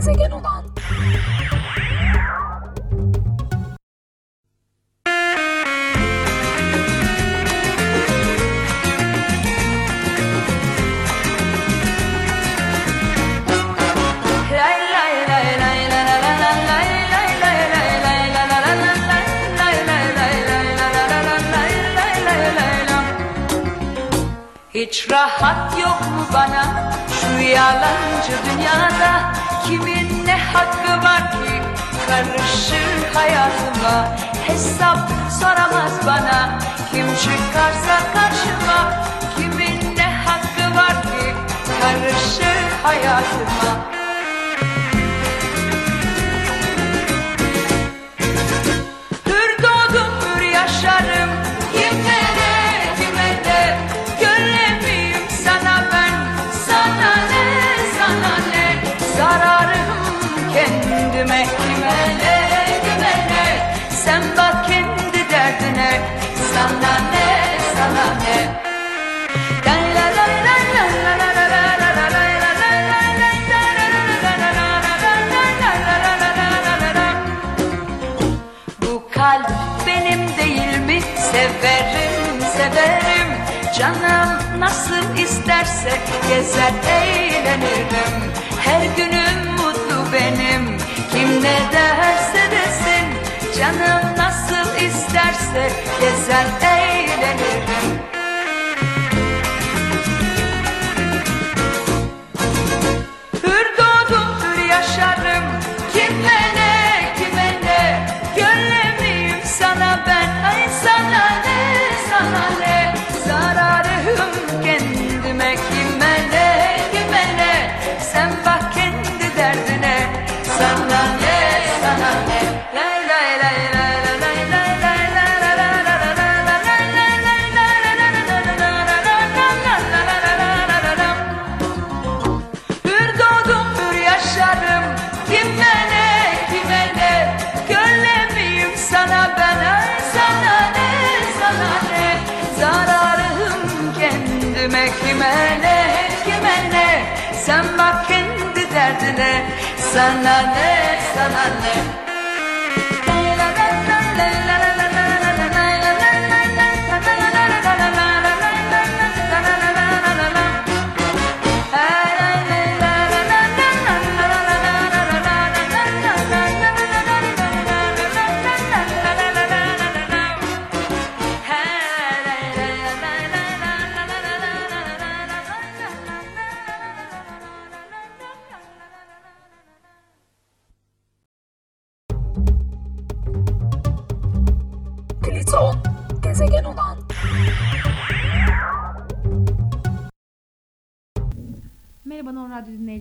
as I get along. Karışır hayatıma Hesap soramaz bana. Kim çıkarsa karşıma Kimin ne hakkı var ki? Karışır hayatıma Canım nasıl isterse gezer eğlenirim. Her günüm mutlu benim. Kim ne derse desin. Canım nasıl isterse gezer eğlenirim.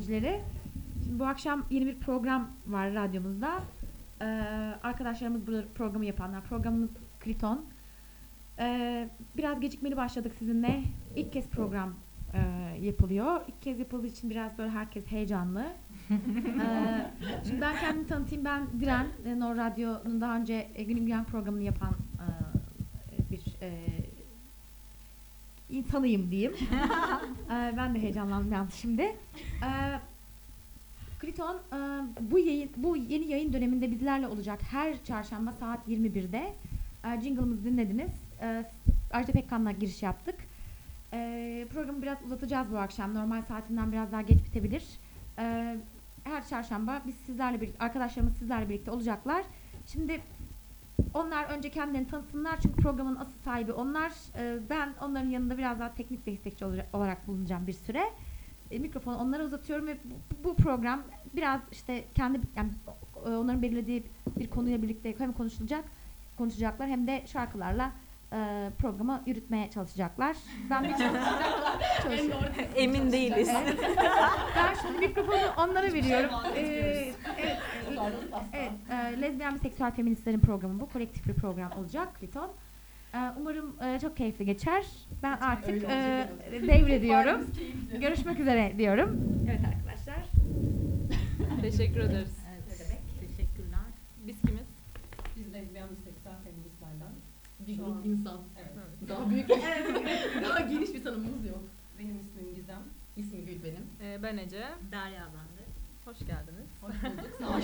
Dinleyicileri. Şimdi bu akşam yeni bir program var radyomuzda. Ee, arkadaşlarımız bu programı yapanlar. Programımız Kriton. Ee, biraz gecikmeli başladık sizinle. İlk kez program e, yapılıyor. İlk kez yapıldığı için biraz böyle herkes heyecanlı. Ee, şimdi ben kendimi tanıtayım. Ben Diren. E, Non Radyo'nun daha önce e, Günün Gülen programını yapan e, bir e, insanıyım diyeyim. Ee, ben de heyecanlandım şimdi. Ee, Kriton e, bu yayın bu yeni yayın döneminde bizlerle olacak her çarşamba saat 21'de. E, jingle'ımızı dinlediniz. E, Pekkan'la giriş yaptık. E, programı biraz uzatacağız bu akşam. Normal saatinden biraz daha geç bitebilir. Her çarşamba biz sizlerle birlikte, arkadaşlarımız sizlerle birlikte olacaklar. Şimdi onlar önce kendilerini tanısınlar çünkü programın asıl sahibi onlar. Ee, ben onların yanında biraz daha teknik destekçi olarak bulunacağım bir süre. E, mikrofonu onlara uzatıyorum ve bu, bu program biraz işte kendi yani e, onların belirlediği bir konuyla birlikte hem konuşulacak konuşacaklar hem de şarkılarla e, programı yürütmeye çalışacaklar. Ben bir çalışıyorum. Emin değiliz. Evet. ben şimdi mikrofonu onlara veriyorum. Ee, evet, evet, e, lezbiyen ve seksüel feministlerin programı bu. Kolektif bir program olacak Kriton. Ee, umarım e, çok keyifli geçer. Ben artık e, devrediyorum. Görüşmek üzere diyorum. Evet arkadaşlar. Teşekkür ederiz. Teşekkürler. Biz kimiz? Biz lezbiyen ve seksüel feministlerden. Bir Şu grup an- insan. Evet. Daha büyük, daha geniş bir tanımımız yok. Benim ismim Gizem. İsmi Gül benim. Ee, ben Ece. Derya bende. Hoş geldiniz. Hoş bulduk. Savaş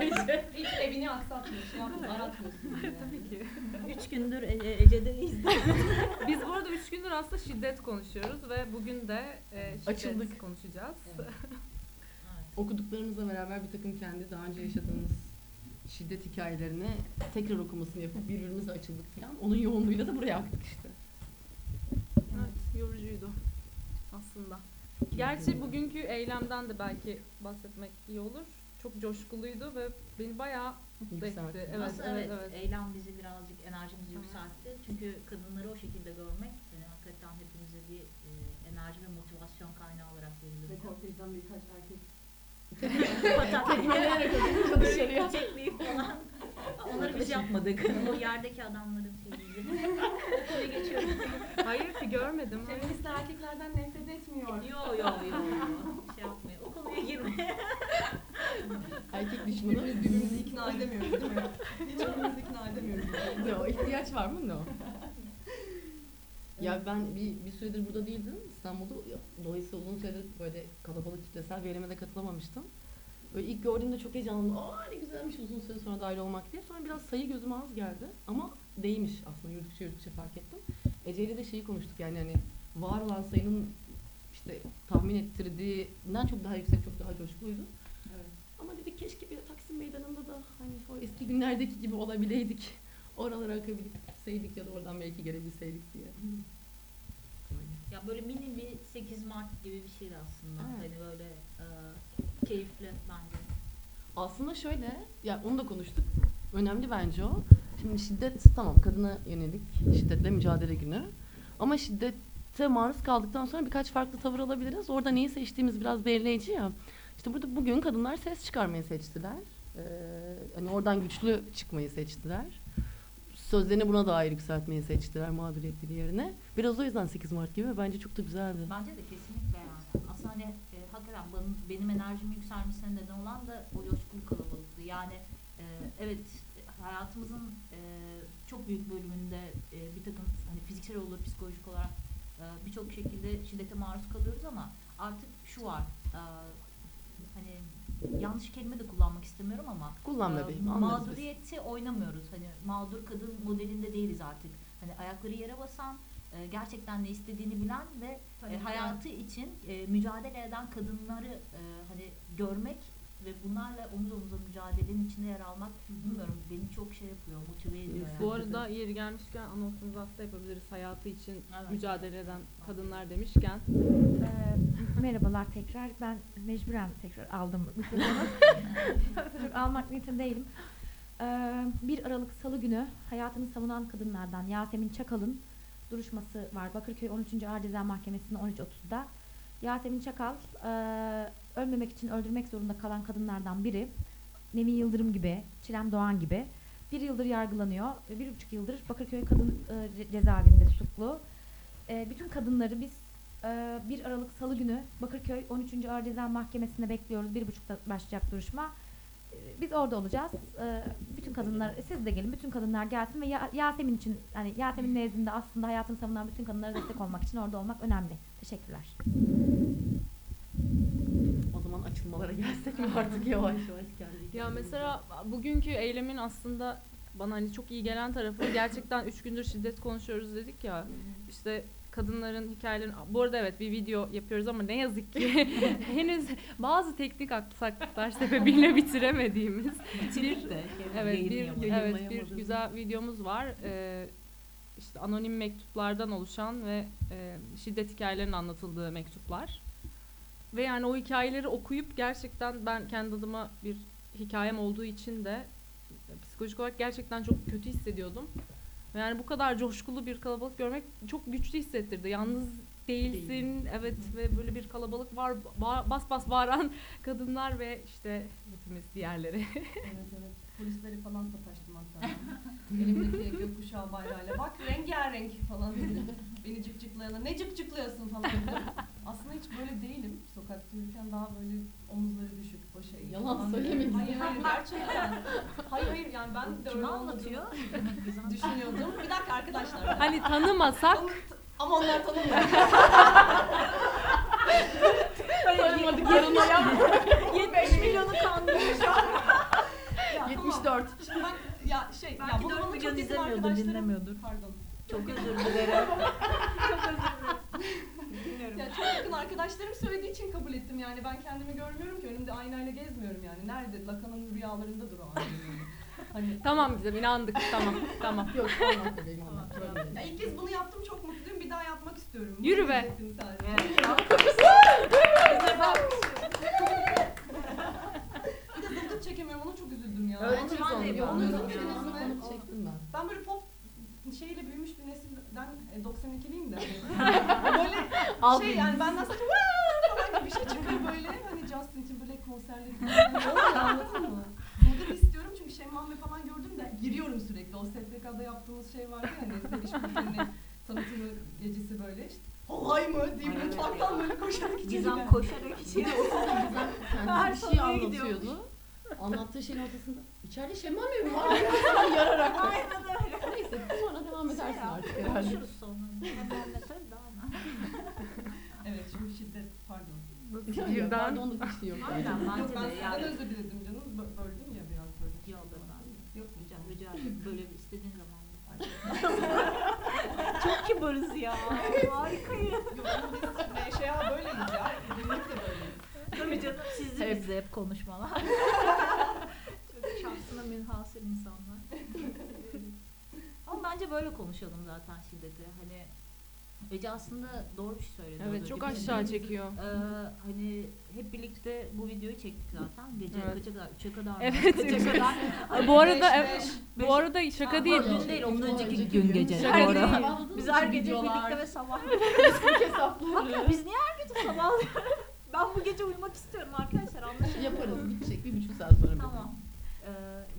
hiç, hiç evini aksatmıyor. Şey yapmıyor, aratmıyorsun. Yani. Tabii ki. Üç gündür E- Ece'den izliyorum. Biz bu arada üç gündür aslında şiddet konuşuyoruz ve bugün de e, şiddet Açıldık. konuşacağız. Evet. Okuduklarımızla beraber bir takım kendi daha önce yaşadığımız şiddet hikayelerini tekrar okumasını yapıp birbirimize açıldık falan. Onun yoğunluğuyla da buraya aktık işte. Evet, yorucuydu aslında. Gerçi bugünkü eylemden de belki bahsetmek iyi olur. Çok coşkuluydu ve beni bayağı mutlu etti. Yükseltti. Evet, Aslında evet, evet, evet. eylem bizi birazcık enerjimizi yükseltti. Çünkü kadınları o şekilde görmek yani hakikaten hepimize bir e, enerji ve motivasyon kaynağı olarak Ve veriliyor. kortejden birkaç erkek Dışarıya çekmeyip falan. Onları biz yapmadık. o yerdeki adamların şeyi. o konuya geçiyorum. Hayır ki görmedim. Feministler erkeklerden nefret etmiyor. Yo yo yo. yo. Şey yapmayın. O konuya girme. Erkek düşmanı. Biz birbirimizi ikna edemiyoruz değil mi? Hiç birbirimizi ikna edemiyoruz. ne o? ihtiyaç var mı ne o? Ya ben bir, bir süredir burada değildim İstanbul'da. Dolayısıyla uzun süredir böyle kalabalık kitlesel bir eyleme de katılamamıştım. Böyle ilk gördüğümde çok heyecanlandım. Aa ne güzelmiş uzun süre sonra dahil olmak diye. Sonra biraz sayı gözüme az geldi. Ama değmiş aslında yürüdükçe yürüdükçe fark ettim. Ece'yle de şeyi konuştuk yani hani var olan sayının işte tahmin ettirdiğinden çok daha yüksek, çok daha coşkuluydu. Evet. Ama dedik keşke bir Taksim Meydanı'nda da hani o eski günlerdeki gibi olabileydik. Oralara akabilseydik ya da oradan belki gelebilseydik diye. Ya böyle mini bir 8 Mart gibi bir şeydi aslında. Evet. Hani böyle e, keyifli bence. Aslında şöyle, ya onu da konuştuk. Önemli bence o. Şimdi şiddet tamam kadına yönelik şiddetle mücadele günü. Ama şiddete maruz kaldıktan sonra birkaç farklı tavır alabiliriz. Orada neyi seçtiğimiz biraz belirleyici ya. İşte burada bugün kadınlar ses çıkarmayı seçtiler. Ee, hani oradan güçlü çıkmayı seçtiler. Sözlerini buna dair yükseltmeyi seçtiler mağduriyetleri yerine. Biraz o yüzden 8 Mart gibi bence çok da güzeldi. Bence de kesinlikle yani. Aslında hani e, hakikaten benim, benim enerjimin yükselmesine neden olan da o coşkulu kalabalıktı. Yani e, evet hayatımızın e, çok büyük bölümünde e, bir takım hani fiziksel olur, psikolojik olarak e, birçok şekilde şiddete maruz kalıyoruz ama artık şu var. e, yanlış kelime de kullanmak istemiyorum ama Kullan ee, bebeğim. anlarız biz. mağduriyeti oynamıyoruz. Hani mağdur kadın modelinde değiliz artık. Hani ayakları yere basan, e, gerçekten ne istediğini bilen ve e, hayatı için e, mücadele eden kadınları e, hani görmek ve bunlarla omuz omuza mücadelenin içinde yer almak bilmiyorum beni çok şey yapıyor, motive ediyor yani. Bu arada yeri gelmişken anonsumuzu aslında yapabiliriz. Hayatı için Evet. mücadele eden kadınlar demişken. Ee, merhabalar tekrar. Ben mecburen tekrar aldım mikrofonu. Almak niyetinde değilim. Ee, 1 Aralık Salı günü hayatını savunan kadınlardan Yasemin Çakal'ın duruşması var. Bakırköy 13. Ağır Ceza Mahkemesi'nde 13.30'da. Yasemin Çakal e, ölmemek için öldürmek zorunda kalan kadınlardan biri. Nevin Yıldırım gibi, Çilem Doğan gibi. Bir yıldır yargılanıyor. ve Bir buçuk yıldır Bakırköy Kadın e, ce- Cezaevinde tutuklu. E, bütün kadınları biz ee, 1 Aralık Salı günü Bakırköy 13. Ağır Ceza Mahkemesi'nde bekliyoruz. Bir buçukta başlayacak duruşma. Ee, Biz orada olacağız. Ee, Bütün kadınlar, siz de gelin. Bütün kadınlar gelsin ve Ya- Yasemin için, hani Yasemin nezdinde aslında hayatını savunan bütün kadınlara destek olmak için orada olmak önemli. Teşekkürler. Açılmalara gelsek mi artık yavaş yavaş kendi Ya mesela bugünkü eylemin aslında bana hani çok iyi gelen tarafı gerçekten üç gündür şiddet konuşuyoruz dedik ya. İşte kadınların hikayelerini bu arada evet bir video yapıyoruz ama ne yazık ki henüz bazı teknik aksaklıklar sebebiyle bitiremediğimiz bir de evet bir evet bir güzel videomuz var. Ee, işte anonim mektuplardan oluşan ve e, şiddet hikayelerinin anlatıldığı mektuplar. Ve yani o hikayeleri okuyup gerçekten ben kendi adıma bir hikayem olduğu için de psikolojik olarak gerçekten çok kötü hissediyordum. Yani bu kadar coşkulu bir kalabalık görmek çok güçlü hissettirdi. Yalnız değilsin, evet ve böyle bir kalabalık var, ba- bas bas bağıran kadınlar ve işte hepimiz diğerleri. Evet evet. Polisleri falan sataştım hatta. Elimdeki gökkuşağı bayrağıyla. Bak rengarenk falan dedim. Beni cıkcıklayana ne cıkcıklıyorsun falan dedim. Aslında hiç böyle değilim. Sokakta yürürken daha böyle omuzları düşük, başı eğik Yalan falan. söylemeyin. Hayır hayır gerçekten. Hayır hayır yani ben de Kim öyle anlatıyor? olmadığını Güzel. düşünüyordum. Bir dakika arkadaşlar. Hani tanımasak Tanı- Ama onlar tanımıyor. Ya, 74. Bak ya şey ya bunu, dört bunu çok izlemiyordur, dinlemiyordur. Pardon. Çok özür dilerim. çok özür dilerim. Dinliyorum. Ya çok yakın arkadaşlarım söylediği için kabul ettim yani ben kendimi görmüyorum ki önümde aynayla gezmiyorum yani. Nerede? Lakanın rüyalarındadır o an. Hani, hani Tamam bizim inandık tamam tamam. Yok anlatma benim ya ilk kez bunu yaptım çok mutluyum bir daha yapmak istiyorum. Yürü be. diyecektim. şeyin ortasında içeride Şemma mı var? Yararak. Aynen öyle. Neyse sonra devam edersin Şey ya, artık herhalde. Konuşuruz sonra. Hemen mesaj daha ne? Evet şimdi şiddet pardon. Birden- pardon da bir şey yok. Aynen bence. Yok bence ben de sizden yani. özür diledim canım. Bö- Böldüm ya biraz böyle. Yok ben Yok rica, rica ederim. Böyle bir istediğin zaman. Çok kibarız ya. Harikayız. Yok biz MŞA böyleyiz ya. De böyleyiz. Tabii canım sizin Hep. bizde hep konuşmalar. Münhasır insanlar. Ama bence böyle konuşalım zaten şiddeti. Hani Ece aslında doğru bir şey söyledi. Evet çok aşağı çekiyor. eee, hani hep birlikte bu videoyu çektik zaten. Gece Evet. kaça kadar? 3'e kadar? Evet, Kaça kadar? Ay, bu arada Beş, evet, beş. bu arada şaka Ha, değil. Dün değil, ondan önceki gün gece. Şaka değil. Biz her gece birlikte ve sabah. hesapları. Hakikaten biz niye her gece sabah Ben bu gece uyumak istiyorum arkadaşlar anlaşıldı. Yaparız bitecek bir buçuk saat sonra. Tamam.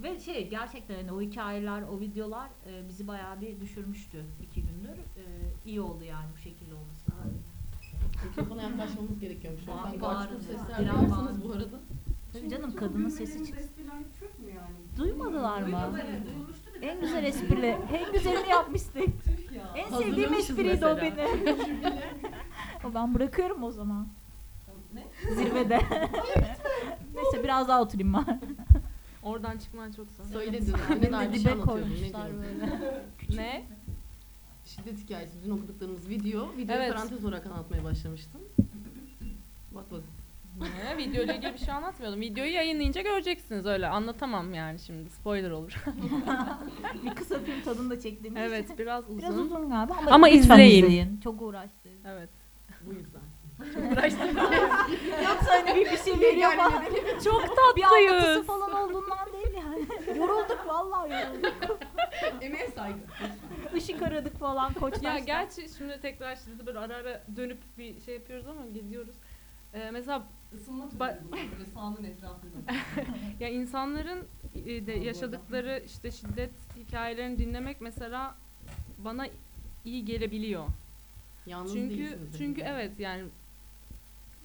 Ve şey gerçekten hani o hikayeler, o videolar e, bizi bayağı bir düşürmüştü iki gündür. Ee, iyi oldu yani bu şekilde olması. Mikrofona yaklaşmamız gerekiyormuş. Bağır- bağırın sesler Biraz bağırın. bu arada. Tabii canım kadının sesi yani? Duymadılar mı? Duymadılar, duymuştu da En güzel espri. En güzelini yapmıştık. En sevdiğim Hazırlamışız espriydi o mesela. benim. O ben bırakıyorum o zaman. Ne? Zirvede. Neyse biraz daha oturayım ben. Oradan çıkman çok zor. Söyledin. Bir şey dibe anlatıyordun. Ne koymuşlar diyorsun? böyle. Ne? Şiddet hikayesi dün okuduklarımız video. Videoyu Evet. parantez olarak anlatmaya başlamıştım. Bak bak. Ne? Video ile ilgili bir şey anlatmıyordum. Videoyu yayınlayınca göreceksiniz öyle. Anlatamam yani şimdi. Spoiler olur. bir kısa film tadında çektiğimiz evet biraz uzun. Biraz uzun galiba ama, Ama lütfen izleyin. Çok uğraştık. Evet. Bu yüzden. Yoksa hani bir, bir şey veriyor falan. Çok bir anlatısı tatlıyız. falan olduğundan değil yani. Yorulduk vallahi yorulduk. Emeğe saygı. Işık aradık falan koçlar. Ya gerçi şimdi tekrar şimdi böyle ara ara dönüp bir şey yapıyoruz ama gidiyoruz. Ee, mesela Isınma türü Ba- böyle sahanın etrafında. ya insanların e, de yaşadıkları işte şiddet hikayelerini dinlemek mesela bana iyi gelebiliyor. Yalnız Çünkü çünkü evet yani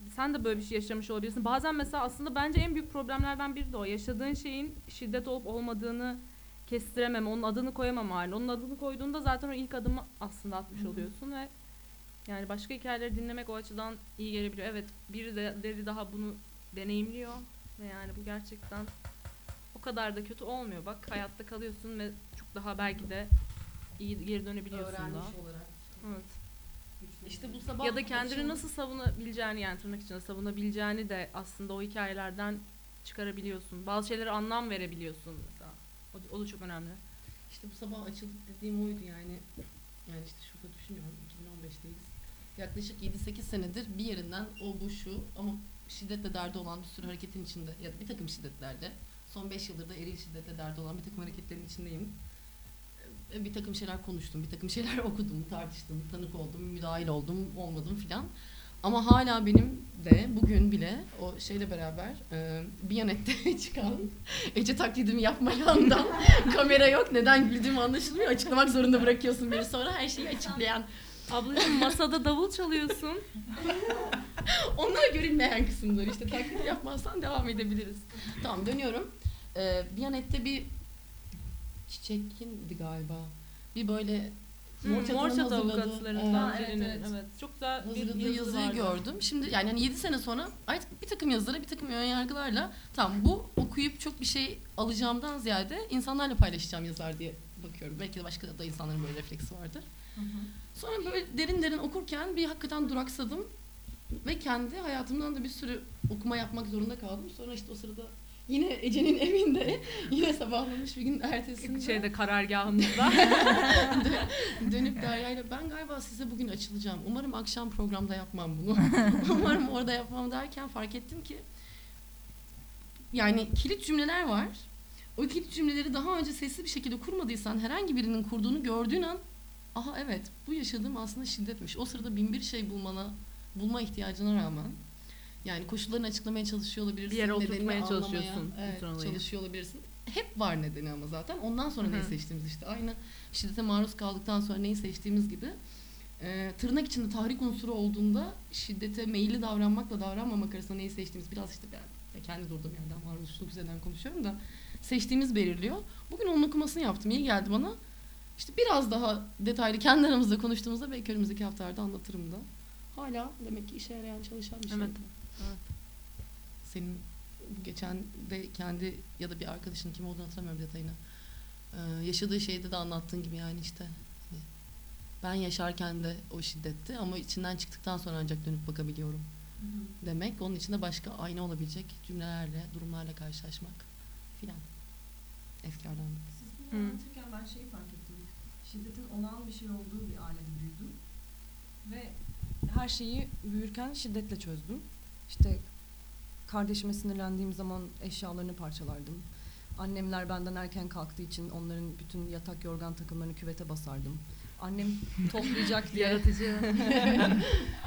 sen de böyle bir şey yaşamış olabilirsin. Bazen mesela aslında bence en büyük problemlerden biri de o. Yaşadığın şeyin şiddet olup olmadığını kestirememe, onun adını koyamama hali. Onun adını koyduğunda zaten o ilk adımı aslında atmış oluyorsun ve yani başka hikayeleri dinlemek o açıdan iyi gelebiliyor. Evet, biri de deri daha bunu deneyimliyor ve yani bu gerçekten o kadar da kötü olmuyor. Bak hayatta kalıyorsun ve çok daha belki de iyi geri dönebiliyorsun da. Öğrenmiş olarak. Evet. İşte bu sabah Ya da kendini akşam- nasıl savunabileceğini yani tırnak içinde savunabileceğini de aslında o hikayelerden çıkarabiliyorsun. Bazı şeylere anlam verebiliyorsun mesela. O, o da çok önemli. İşte bu sabah açıldık dediğim oydu yani. Yani işte şurada düşünüyorum 2015'teyiz. Yaklaşık 7-8 senedir bir yerinden o bu şu ama şiddetle derdi olan bir sürü hareketin içinde ya da bir takım şiddetlerde son 5 yıldır da eril şiddetle derdi olan bir takım hareketlerin içindeyim. Bir takım şeyler konuştum, bir takım şeyler okudum, tartıştım, tanık oldum, müdahil oldum, olmadım filan. Ama hala benim de bugün bile o şeyle beraber e, Biyanet'te çıkan Ece taklidimi yapmayandan kamera yok neden güldüğümü anlaşılmıyor açıklamak zorunda bırakıyorsun beni sonra her şeyi açıklayan Ablacığım masada davul çalıyorsun. onlar görünmeyen kısımlar işte taklit yapmazsan devam edebiliriz. Tamam dönüyorum. Ee, Biyanet'te bir çiçekindi galiba. Bir böyle Mor Çatı'nın Çatı hazırladığı- avukatlarından Evet, birinin. evet, Evet, Çok güzel bir hazırladığı yazı yazıyı vardı. gördüm. Şimdi yani hani 7 sene sonra artık bir takım yazılara bir takım ön yargılarla tamam bu okuyup çok bir şey alacağımdan ziyade insanlarla paylaşacağım yazar diye bakıyorum. Belki de başka da insanların böyle refleksi vardır. Sonra böyle derin derin okurken bir hakikaten duraksadım. Ve kendi hayatımdan da bir sürü okuma yapmak zorunda kaldım. Sonra işte o sırada yine Ece'nin evinde yine sabahlamış bir gün ertesinde Şeyde karargahımızda. dönüp Derya'yla ben galiba size bugün açılacağım. Umarım akşam programda yapmam bunu. Umarım orada yapmam derken fark ettim ki yani kilit cümleler var. O kilit cümleleri daha önce sesli bir şekilde kurmadıysan herhangi birinin kurduğunu gördüğün an aha evet bu yaşadığım aslında şiddetmiş. O sırada bin bir şey bulmana bulma ihtiyacına rağmen yani koşullarını açıklamaya çalışıyor olabilirsin. Bir yere oturtmaya çalışıyorsun Evet, çalışıyor olabilirsin. Hep var nedeni ama zaten. Ondan sonra Hı neyi seçtiğimiz işte. Aynı şiddete maruz kaldıktan sonra neyi seçtiğimiz gibi e, tırnak içinde tahrik unsuru olduğunda şiddete meyilli davranmakla davranmamak arasında neyi seçtiğimiz biraz işte ben kendi durduğum yerden varoluşluk üzerinden konuşuyorum da seçtiğimiz belirliyor. Bugün onun okumasını yaptım. iyi geldi bana. İşte biraz daha detaylı kendi aramızda konuştuğumuzda belki önümüzdeki haftalarda anlatırım da. Hala demek ki işe yarayan çalışan bir şey. Evet. Senin geçen de kendi ya da bir arkadaşın kim olduğunu hatırlamıyorum detayını. Ee, yaşadığı şeyde de anlattığın gibi yani işte hani ben yaşarken de o şiddetti ama içinden çıktıktan sonra ancak dönüp bakabiliyorum demek. Onun içinde başka ayna olabilecek cümlelerle, durumlarla karşılaşmak filan. Efkardan. Siz bunu anlatırken ben şeyi fark ettim. Şiddetin olağan bir şey olduğu bir ailede büyüdüm. Ve her şeyi büyürken şiddetle çözdüm. İşte kardeşime sinirlendiğim zaman eşyalarını parçalardım. Annemler benden erken kalktığı için onların bütün yatak yorgan takımlarını küvete basardım. Annem toplayacak diye. Yaratıcı.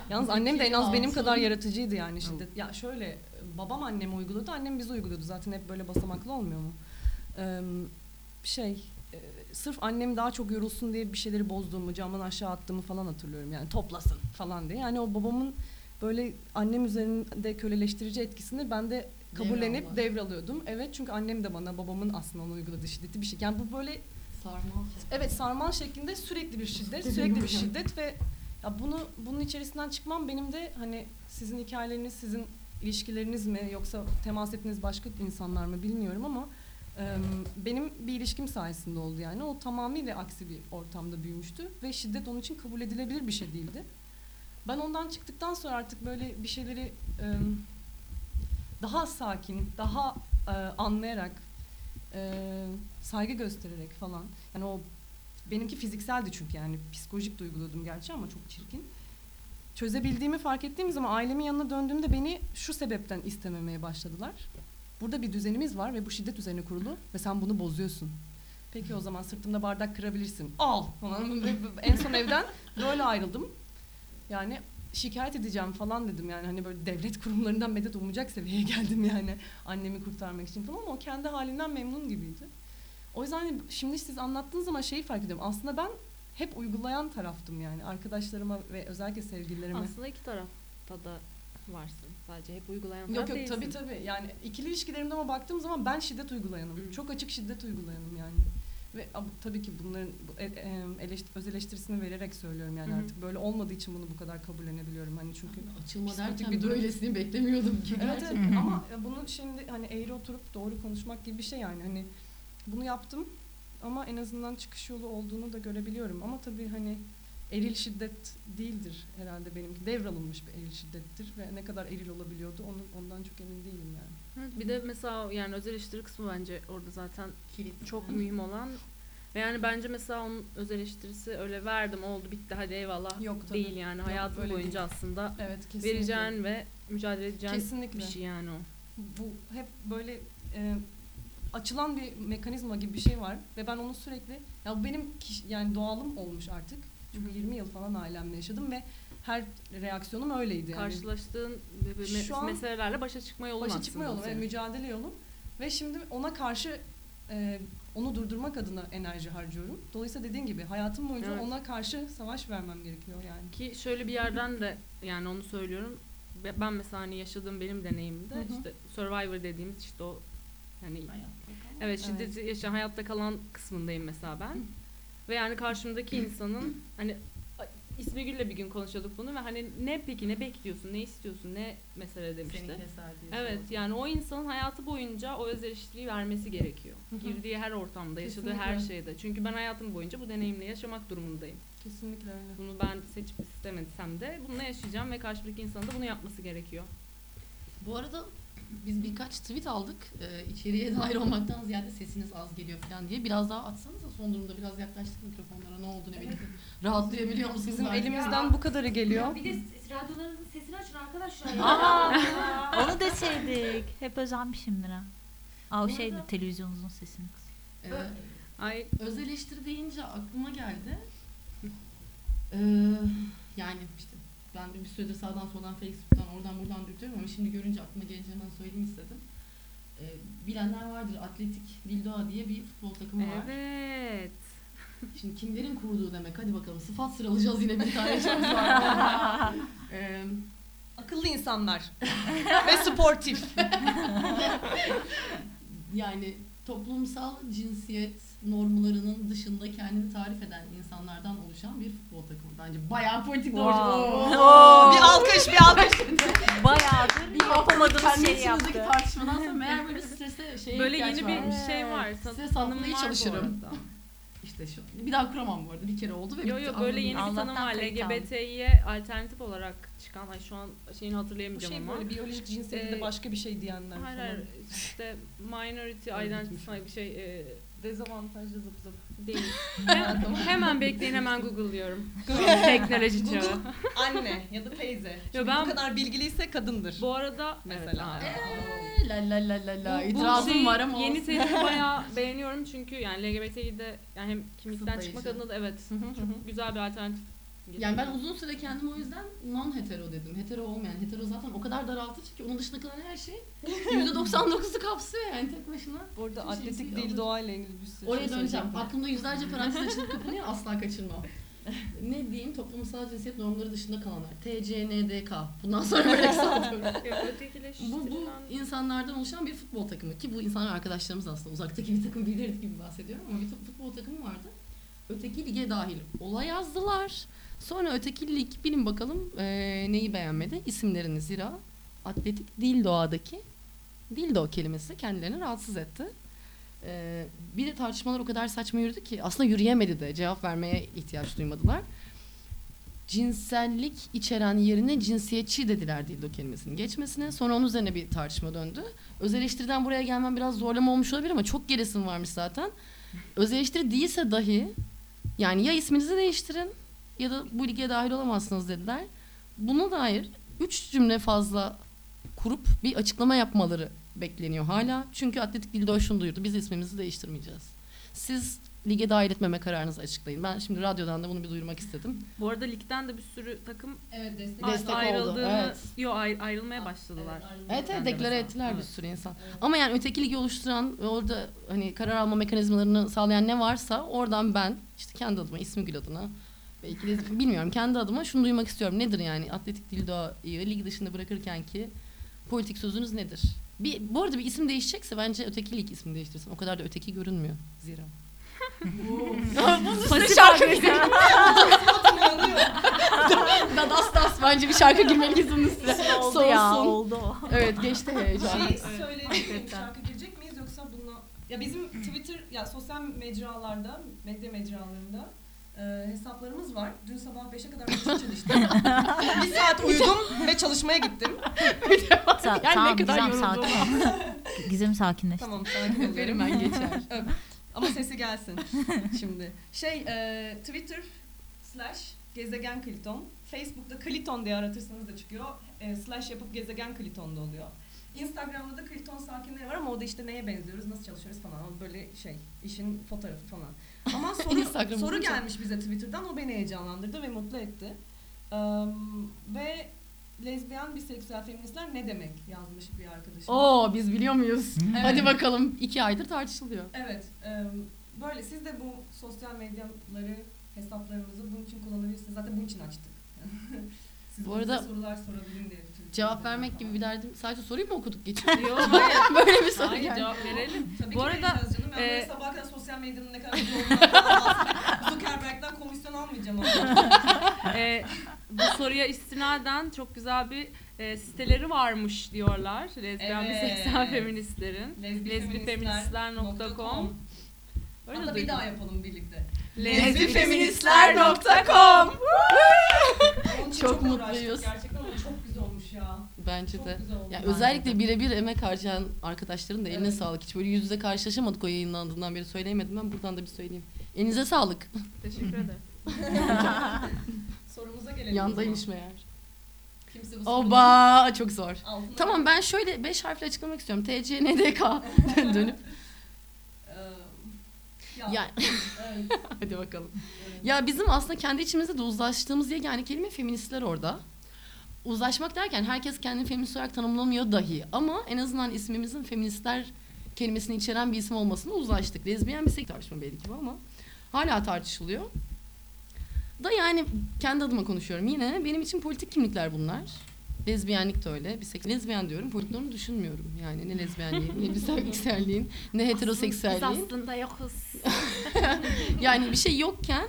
Yalnız annem de en az benim kadar yaratıcıydı yani şiddet. Ya şöyle babam anneme uyguladı, annem bize uyguluyordu. Zaten hep böyle basamaklı olmuyor mu? Ee, şey e, sırf annem daha çok yorulsun diye bir şeyleri bozduğumu, camdan aşağı attığımı falan hatırlıyorum. Yani toplasın falan diye. Yani o babamın böyle annem üzerinde köleleştirici etkisini ben de kabullenip Devralma. devralıyordum. Evet çünkü annem de bana babamın aslında ona uyguladığı şiddeti bir şey. Yani bu böyle Sarmal. Evet sarmal şeklinde sürekli bir şiddet, sürekli bir şiddet ve ya bunu bunun içerisinden çıkmam benim de hani sizin hikayeleriniz, sizin ilişkileriniz mi yoksa temas ettiğiniz başka insanlar mı bilmiyorum ama e, benim bir ilişkim sayesinde oldu yani. O tamamıyla aksi bir ortamda büyümüştü ve şiddet onun için kabul edilebilir bir şey değildi. Ben ondan çıktıktan sonra artık böyle bir şeyleri e, daha sakin, daha e, anlayarak, e, saygı göstererek falan. Yani o benimki fizikseldi çünkü yani psikolojik de uyguluyordum gerçi ama çok çirkin. Çözebildiğimi fark ettiğim zaman ailemin yanına döndüğümde beni şu sebepten istememeye başladılar. Burada bir düzenimiz var ve bu şiddet üzerine kurulu ve sen bunu bozuyorsun. Peki o zaman sırtımda bardak kırabilirsin. Al falan. En son evden böyle ayrıldım. Yani şikayet edeceğim falan dedim yani hani böyle devlet kurumlarından medet umacak seviyeye geldim yani annemi kurtarmak için falan ama o kendi halinden memnun gibiydi. O yüzden hani şimdi siz anlattığınız zaman şeyi fark ediyorum. Aslında ben hep uygulayan taraftım yani arkadaşlarıma ve özellikle sevgililerime. Aslında iki tarafta da varsın. Sadece hep uygulayan Yok taraf yok değilsin. tabii tabii. Yani ikili ilişkilerimde ama baktığım zaman ben şiddet uygulayanım. Hı. Çok açık şiddet uygulayanım yani. Ve ab- tabii ki bunların bu e- e- eleşt- öz eleştirisini vererek söylüyorum yani Hı hı. artık böyle olmadığı için bunu bu kadar kabullenebiliyorum. Hani çünkü Açılma derken bir böylesini beklemiyordum ki. Evet, evet. ama bunu şimdi hani eğri oturup doğru konuşmak gibi bir şey yani hani bunu yaptım ama en azından çıkış yolu olduğunu da görebiliyorum ama tabii hani eril şiddet değildir herhalde benimki devralınmış bir eril şiddettir ve ne kadar eril olabiliyordu onun ondan çok emin değilim yani. Evet, bir de mesela yani öz eleştiri kısmı bence orada zaten Kilit. çok mühim olan. Ve yani bence mesela onun öz eleştirisi öyle verdim oldu bitti hadi eyvallah Yok tabii. değil yani Yok, hayatın öyle boyunca değil. aslında Evet kesinlikle. vereceğin ve mücadele edeceğin kesinlikle. bir şey yani o. Bu hep böyle e, açılan bir mekanizma gibi bir şey var ve ben onu sürekli ya bu benim kiş- yani doğalım olmuş artık. Çünkü Hı hı. 20 yıl falan ailemle yaşadım ve her reaksiyonum öyleydi yani. Karşılaştığın me- Şu an- meselelerle başa çıkma yolun Başa çıkma yolum, evet, senin. mücadele yolum. Ve şimdi ona karşı e, onu durdurmak adına enerji harcıyorum. Dolayısıyla dediğin gibi hayatım boyunca Evet. ona karşı savaş vermem gerekiyor yani. Ki şöyle bir yerden de yani onu söylüyorum. Ben mesela hani yaşadığım benim deneyimimde Hı hı. işte Survivor dediğimiz işte o hani Hayatta evet Evet. şiddeti yaşayan hayatta kalan kısmındayım mesela ben. Ve yani karşımdaki insanın hani İsmi Gül'le bir gün konuşuyorduk bunu ve hani ne peki ne bekliyorsun, ne istiyorsun, ne mesele demişti. Seni keser diye. Evet sordum. yani o insanın hayatı boyunca o öz eleştiriyi vermesi gerekiyor. Girdiği her ortamda, yaşadığı her Kesinlikle. şeyde. Çünkü ben hayatım boyunca bu deneyimle yaşamak durumundayım. Kesinlikle öyle. Bunu ben seçip istemediysem de bununla yaşayacağım ve karşıdaki insanın da bunu yapması gerekiyor. Bu arada biz birkaç tweet aldık. Ee, içeriye dair olmaktan ziyade sesiniz az geliyor falan diye. Biraz daha atsanıza son durumda biraz yaklaştık mikrofonlara ne oldu ne bileyim. Rahatlayabiliyor musunuz? Bizim artık? elimizden bu kadarı geliyor. Bir de radyolarınızın sesini açın arkadaşlar. Aa, onu deseydik. Hep özenmişimdir ha. Aa o Bu şeydi arada- televizyonunuzun sesini kısıyor. Ee, Ay öz eleştiri deyince aklıma geldi. Ee, yani işte ben de bir süredir sağdan soldan Facebook'tan oradan buradan dürtüyorum ama şimdi görünce aklıma gelince hemen söyleyeyim istedim. Ee, bilenler vardır Atletik Dildoğa diye bir futbol takımı var. evet. Şimdi kimlerin kurduğu demek hadi bakalım sıfat sıralayacağız yine bir tane şeyimiz var. Ee, Akıllı insanlar ve sportif. yani toplumsal cinsiyet normlarının dışında kendini tarif eden insanlardan oluşan bir futbol takımı. Bence bayağı politik Wow. Oo. bir alkış bir alkış. Bayağıdır Bir yapamadığımız şey içimizdeki yaptı. tartışmadan sonra meğer böyle strese şeye Böyle yeni bir şey var. Var bu çalışırım. Şu. Bir daha kuramam bu arada. Bir kere oldu ve Yo yo böyle yeni bir tanım var. LGBT'ye alternatif olarak çıkan. Ay şu an şeyini Bu hatırlayamayacağım şey ama. böyle biyolojik cinsiyeti Ee, başka bir şey diyenler Hayır falan. hayır işte minority identity bir şey e, Dezavantajlı zıp zıp. Değil. Hem- hemen bekleyin hemen google'lıyorum. Teknoloji çağı. Google anne ya da teyze. Çünkü ben- bu kadar bilgiliyse kadındır. Bu arada Mesela. Evet, La la la la la. Bu- bu İtirazım şeyi, var ama Yeni olsun. tezi bayağı beğeniyorum çünkü yani LGBT'yi de yani hem kimlikten Kısıtlayıcı. çıkmak adına da evet Hı hı hı. çok güzel bir alternatif. Yani ben uzun süre kendime o yüzden non hetero dedim. Hetero olmayan. Hetero zaten o kadar daraltıcı ki onun dışında kalan her şey %99'u kapsıyor yani tek başına. Burada Hiçbir şeysi atletik yok. değil doğayla ilgili bir sürü Oraya şey döneceğim. söyleyecektim. Aklımda yüzlerce parantez açılıp kapanıyor asla kaçırmam. ne diyeyim toplumsal cinsiyet normları dışında kalanlar. TCNDK. Bundan sonra böyle kısaltıyorum. Yok bu, ötekileştirilen... bu insanlardan oluşan bir futbol takımı ki bu insanlar arkadaşlarımız aslında uzaktaki bir takım biliriz gibi bahsediyorum ama bir futbol takımı vardı. Öteki lige dahil ola yazdılar. Sonra öteki lig bilin bakalım eee, neyi beğenmedi? İsimlerini zira atletik Dildoğa'daki Dildo kelimesi kendilerini rahatsız etti. Eee, bir de tartışmalar o kadar saçma yürüdü ki aslında yürüyemedi de cevap vermeye ihtiyaç duymadılar. Cinsellik içeren yerine cinsiyetçi dediler dildo kelimesinin geçmesine. Sonra onun üzerine bir tartışma döndü. Öz eleştiriden buraya gelmem biraz zorlama olmuş olabilir ama çok geresim varmış zaten. Öz eleştiri değilse dahi yani ya isminizi değiştirin ya da bu lige dahil olamazsınız dediler. Buna dair üç cümle fazla kurup bir açıklama yapmaları bekleniyor hala. Çünkü Atletik Dildo şunu duyurdu. Biz ismimizi değiştirmeyeceğiz. Siz lige dahil etmeme kararınızı açıklayın. Ben şimdi radyodan da bunu bir duyurmak istedim. Bu arada ligden de bir sürü takım Evet destek. Destek oldu, ayrıldığını, evet. yo ayr- ayrılmaya başladılar. Evet evet de deklare mesela. ettiler bir Evet. sürü insan. Evet. Ama yani öteki ligi oluşturan ve orada hani karar alma mekanizmalarını sağlayan ne varsa oradan ben işte kendi adıma ismi Gül adına belki de bilmiyorum kendi adıma şunu duymak istiyorum. Nedir yani atletik dildo'yu lig dışında bırakırken ki politik sözünüz nedir? Bir, bu arada bir isim değişecekse bence öteki lig ismini değiştirsin. O kadar da öteki görünmüyor zira. Pasif agresif. Das das bence bir şarkı girmeliyiz bunun üstüne. oldu ya Soğusun. oldu o. Evet geçti heyecan. Miyim? Hakikaten. Şarkı girecek miyiz yoksa bununla... Ya bizim Twitter, ya sosyal mecralarda, medya mecralarında e, hesaplarımız var. Dün sabah 5'e kadar açık çalıştım. bir saat uyudum ve çalışmaya gittim. Ta- Yani ne tamam kadar Gizem yoruldum. sakin. Gizem sakinleş. Tamam sakin. Verim ben geçer. Ama sesi gelsin şimdi. Şey, e, Twitter slash gezegen Kliton. Facebook'ta Kliton diye aratırsanız da çıkıyor. E, slash yapıp gezegen Kliton'da oluyor. Instagram'da da Kliton sakinleri var ama o da işte neye benziyoruz, nasıl çalışıyoruz falan. O böyle şey, işin fotoğrafı falan. Ama soru, soru gelmiş bize Twitter'dan. O beni heyecanlandırdı ve mutlu etti. Eee, ve lezbiyen, biseksüel, feministler ne demek yazmış bir arkadaşım. Oo biz biliyor muyuz? Evet. Hadi bakalım. iki aydır tartışılıyor. Evet, e, böyle siz de bu sosyal medyaları, hesaplarınızı bunun için kullanabilirsiniz. Zaten bunun için açtık. siz Bu arada sorular sorabilin diye. Cevap vermek gibi bir derdim. Sadece soruyu mu okuduk geçiyor? Yo, hayır. Böyle bir soru Hayır geldi. cevap verelim. Tabii Bu ki arada, vereceğiz canım. Ben böyle e, sabah kadar sosyal medyanın ne kadar iyi olduğunu. Zuckerberg'den komisyon almayacağım ama. e, bu soruya istinaden çok güzel bir e, siteleri varmış diyorlar. Lezbiyen Evet. biseksüel feministlerin. Lesbifeministler.com Lesbifeministler.com Öyle Hatta bir daha yapalım birlikte. İçin Çok uğraştık mutluyuz. Gerçekten ama çok güzel olmuş ya. Bence Çok de. Ya bence özellikle birebir emek harcayan arkadaşların da eline Evet. sağlık. Hiç böyle yüz yüze karşılaşamadık o yayınlandığından beri söyleyemedim. Ben buradan da bir söyleyeyim. Elinize sağlık. Teşekkür ederim. Sorumuza gelelim. Yandaymış meğer. Kimse bu Oba çok zor. altına- Tamam ben şöyle beş harfle açıklamak istiyorum. TCNDK dönüp. Ya. Ya Evet, hadi bakalım. evet. Ya bizim aslında kendi içimizde de uzlaştığımız yegane kelime feministler orada. Uzlaşmak derken herkes kendini feminist olarak tanımlamıyor dahi. Ama en azından ismimizin feministler kelimesini içeren bir isim olmasına uzlaştık. Lezbiyen bir sek tartışma belki bu ama hala tartışılıyor. Da yani kendi adıma konuşuyorum. Yine benim için politik kimlikler bunlar. Lezbiyenlik de öyle. Bisek lezbiyen diyorum. Politiklerini düşünmüyorum. Yani ne lezbiyenliğin, ne biseksüelliğin, ne heteroseksüelliğin. aslında yokuz. Yani bir şey yokken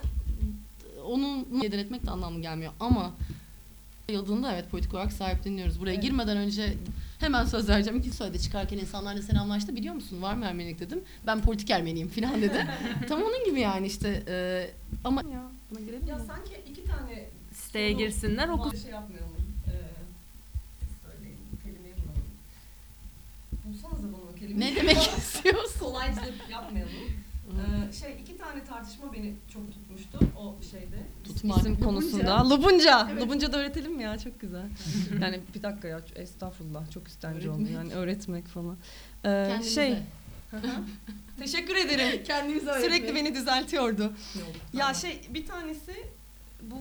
onu yeder etmek de anlamlı gelmiyor ama yıldığında evet politik olarak sahipleniyoruz. Buraya Evet. girmeden önce hemen söz vereceğim. İkinci söyledi çıkarken insanlarla selamlaştı. Biliyor musun var mı Ermenilik dedim. Ben politik Ermeniyim falan dedi. Tam onun gibi yani işte e, ama ya Ya sanki iki tane Siteye girsinler var. oku. Şey yapmayalım. Kelimeyi. Ne demek istiyorsun? Kolaycılık yapmayalım. Ee, şey iki tane tartışma beni çok tutmuştu o şeyde. Tutmak. İsim konusunda. Lubunca. Lubunca da öğretelim mi ya çok güzel. yani bir dakika ya estağfurullah çok istenci oldu Öğretmek. yani öğretmek falan. Ee, şey. Hı hı. Teşekkür ederim. Kendimize Sürekli beni düzeltiyordu. Yok, Ya tamam. şey bir tanesi bu,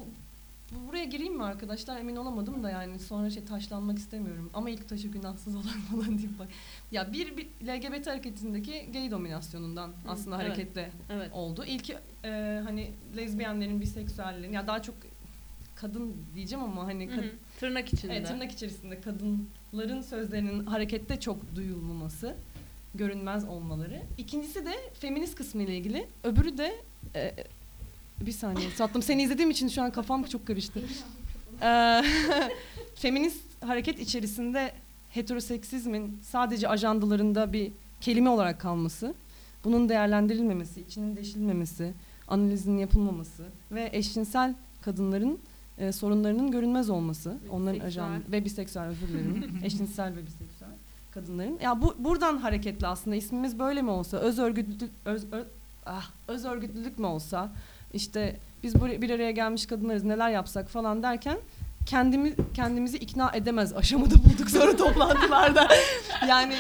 bu buraya gireyim mi arkadaşlar emin olamadım da yani sonra şey taşlanmak istemiyorum ama ilk taşı günahsız olan falan deyip bak. Ya bir, bir LGBT hareketindeki gay dominasyonundan aslında evet. hareketle Evet. oldu. İlki e, hani lezbiyenlerin, biseksüellerin ya daha çok kadın diyeceğim ama hani Hı kad- hı. Tırnak içinde. Evet, tırnak içerisinde kadınların sözlerinin harekette çok duyulmaması, görünmez olmaları. İkincisi de feminist kısmı ile ilgili. Öbürü de e, bir saniye sattım. Seni izlediğim için şu an kafam çok karıştı. Ee, feminist hareket içerisinde heteroseksizmin sadece ajandalarında bir kelime olarak kalması, bunun değerlendirilmemesi, içinin deşilmemesi, analizinin yapılmaması ve eşcinsel kadınların e, sorunlarının görünmez olması, onların biseksüel. ajan ve biseksüel özür dilerim. eşcinsel ve biseksüel kadınların. Ya bu buradan hareketli aslında ismimiz böyle mi olsa, öz örgütlülük öz, ö- ah, öz örgütlülük mü olsa, işte biz buraya bir araya gelmiş kadınlarız neler yapsak falan derken kendimi kendimizi ikna edemez aşamada bulduk sonra toplantılarda. yani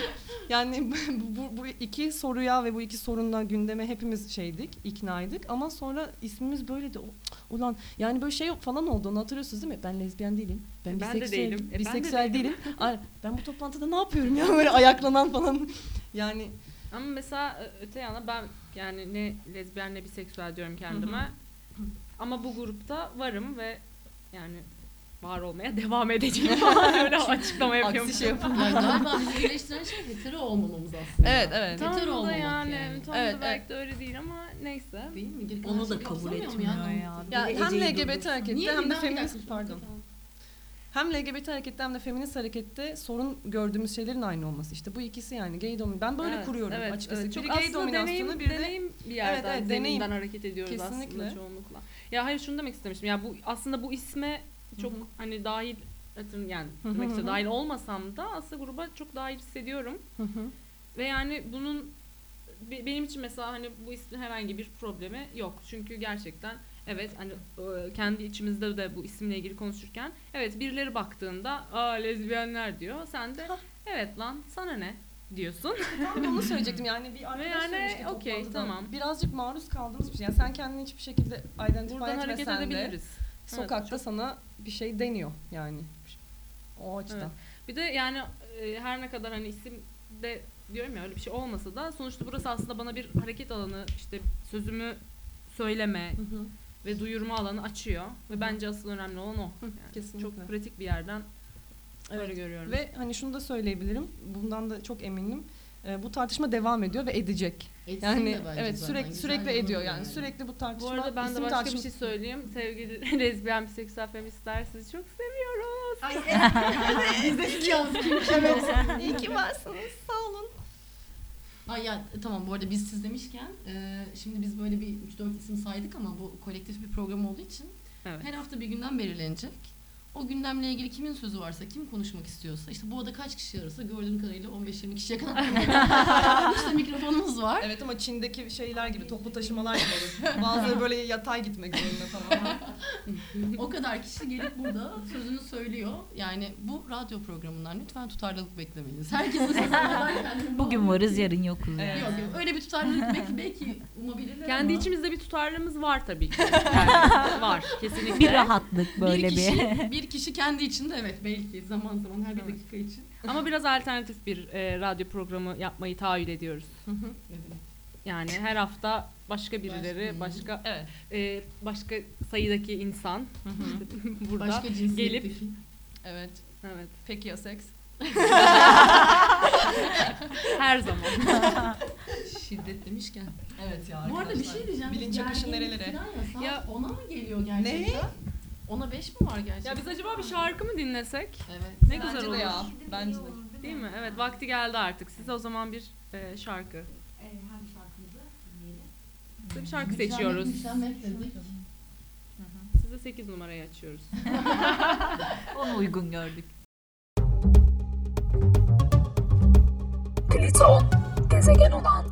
yani bu, bu iki soruya ve bu iki sorunla gündeme hepimiz şeydik, iknaydık ama sonra ismimiz böyleydi. O- Ulan yani böyle şey falan oldu onu hatırlıyorsunuz değil mi? Ben lezbiyen değilim. Ben, Ben de biseksüel, değilim. E, ben de biseksüel değilim. değilim. Ay, ben bu toplantıda ne yapıyorum ya böyle ayaklanan falan. Yani Ama mesela öte yana ben yani ne lezbiyen ne biseksüel diyorum kendime. Ama bu grupta varım ve yani var olmaya devam edeceğim falan öyle açıklama yapıyorum. aksi şey. Yani galiba bizi birleştiren şey hetero olmamamız aslında. Evet evet. Tam Hetero olmamak yani, yani. tam Evet, da belki de öyle değil ama neyse. Değil mi? Onu da şey kabul mu etmiyor ya? ya. Ya hem LGBT Niye? hem de feminist dakika. pardon. Hem LGBT harekette hem de feminist harekette sorun gördüğümüz şeylerin aynı olması. İşte bu ikisi yani gay domin. Ben böyle Evet, kuruyorum evet, açıkçası. evet. Çok biri gay dominasyonu deneyim, bir de deneyim bir yerden, evet, deneyim. zeminden hareket ediyoruz Kesinlikle. aslında çoğunlukla. Ya hayır şunu demek istemiştim. Ya bu aslında bu isme çok Hı hı. hani dahil yani demek işte dahil olmasam da aslında gruba çok dahil hissediyorum. Hı hı. Ve yani bunun be- benim için mesela hani bu ismin herhangi bir problemi yok. Çünkü gerçekten evet hani kendi içimizde de bu isimle ilgili konuşurken evet birileri baktığında aa lezbiyenler diyor. Sen de evet lan sana ne diyorsun. Tam onu söyleyecektim yani bir arkadaş yani, söylemişti toplantıda. tamam. Birazcık maruz kaldığımız bir şey. Yani sen kendini hiçbir şekilde identify Buradan hareket etmesen de edebiliriz. sokakta çok- sana bir şey deniyor yani. O açıdan. Evet. Bir de yani e, her ne kadar hani isim de diyorum ya öyle bir şey olmasa da sonuçta burası aslında bana bir hareket alanı işte sözümü söyleme Hı hı. Ve duyurma alanı açıyor ve bence asıl önemli olan o. Yani kesinlikle. Çok pratik bir yerden öyle Evet. görüyorum. Ve hani şunu da söyleyebilirim. Bundan da çok eminim. e, bu tartışma devam ediyor ve edecek. Etsin Yani de evet zaten, sürekli güzel sürekli ediyor bu yani. Sürekli bu tartışma. Bu arada ben de başka bir tartışması- şey söyleyeyim. Sevgili lezbiyen, biseksüel, feministler sizi çok seviyoruz. Ay, İyi ki varsınız. Sağ olun. Ay ya tamam bu arada biz siz demişken e, şimdi biz böyle bir 3-4 isim saydık ama bu kolektif bir program olduğu için Evet. her hafta bir gündem belirlenecek. O gündemle ilgili kimin sözü varsa, kim konuşmak istiyorsa, işte bu arada kaç kişi arası gördüğüm kadarıyla 15-20 kişiye kadar işte mikrofonumuz var. Evet ama Çin'deki şeyler gibi toplu taşımalar gibi olur. Bazıları böyle yatay gitmek zorunda falan. o kadar kişi gelip burada sözünü söylüyor. Yani bu radyo programından lütfen tutarlılık beklemeliyiz. Herkesin sözü kendini Bugün varız yarın yokuz yani. Evet. Yok yok öyle bir tutarlılık belki, belki umabilirler Kendi ama içimizde bir tutarlılığımız var tabii ki. Yani var kesinlikle. Bir rahatlık böyle bir bir. kişi, bir kişi kendi içinde evet belki zaman zaman her bir Evet. dakika için. Ama biraz alternatif bir e, radyo programı yapmayı taahhüt ediyoruz. evet. Yani her hafta başka birileri, Başka- başka Evet. e, başka sayıdaki insan burada Başka cinsiyetteki. gelip Evet. evet Peki ya seks? her zaman. Şiddet demişken. Evet ya Bu arada bir şey diyeceğim. Bilinç akışı gerginlik nerelere? falan Ya, saat Ya- 10'a mı geliyor gerçekten? Ona 5 mi var gerçekten? ya biz acaba bir şarkı mı dinlesek? Evet. Ne güzel olur. ya. Bence de. Değil mi? Evet vakti geldi artık. Size o zaman bir e, şarkı. Ee, hangi şarkımızı dinleyelim? Size bir şarkı seçiyoruz. Dedik. Size 8 numarayı açıyoruz. Onu uygun gördük. Pliton, gezegen olan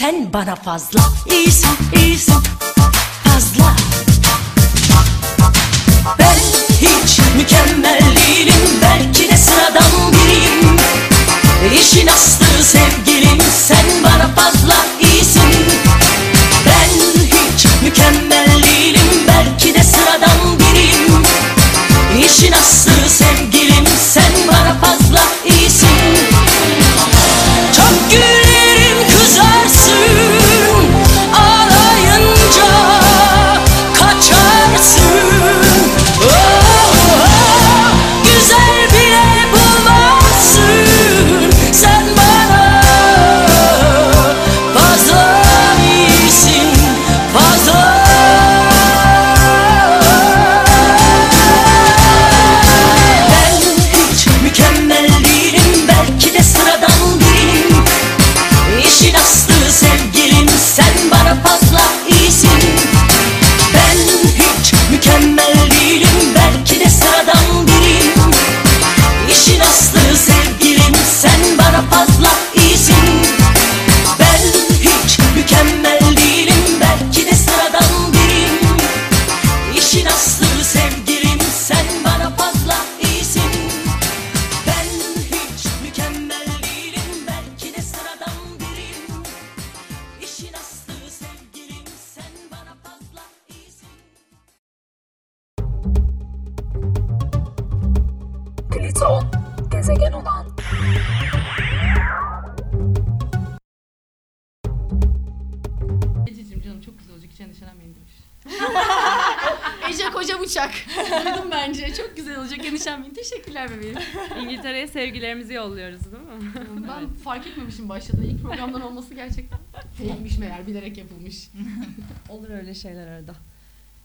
Sen bana fazla iyisin iyisin. Fazla. Ben hiç mükemmel değilim Belki de sıradan biriyim. İşin aslı sevgilim. Sen bana fazla sevgilerimizi yolluyoruz değil mi? Ben fark etmemişim başladı. İlk programdan olması gerçekten fake'miş meğer. Bilerek yapılmış. Olur öyle şeyler arada.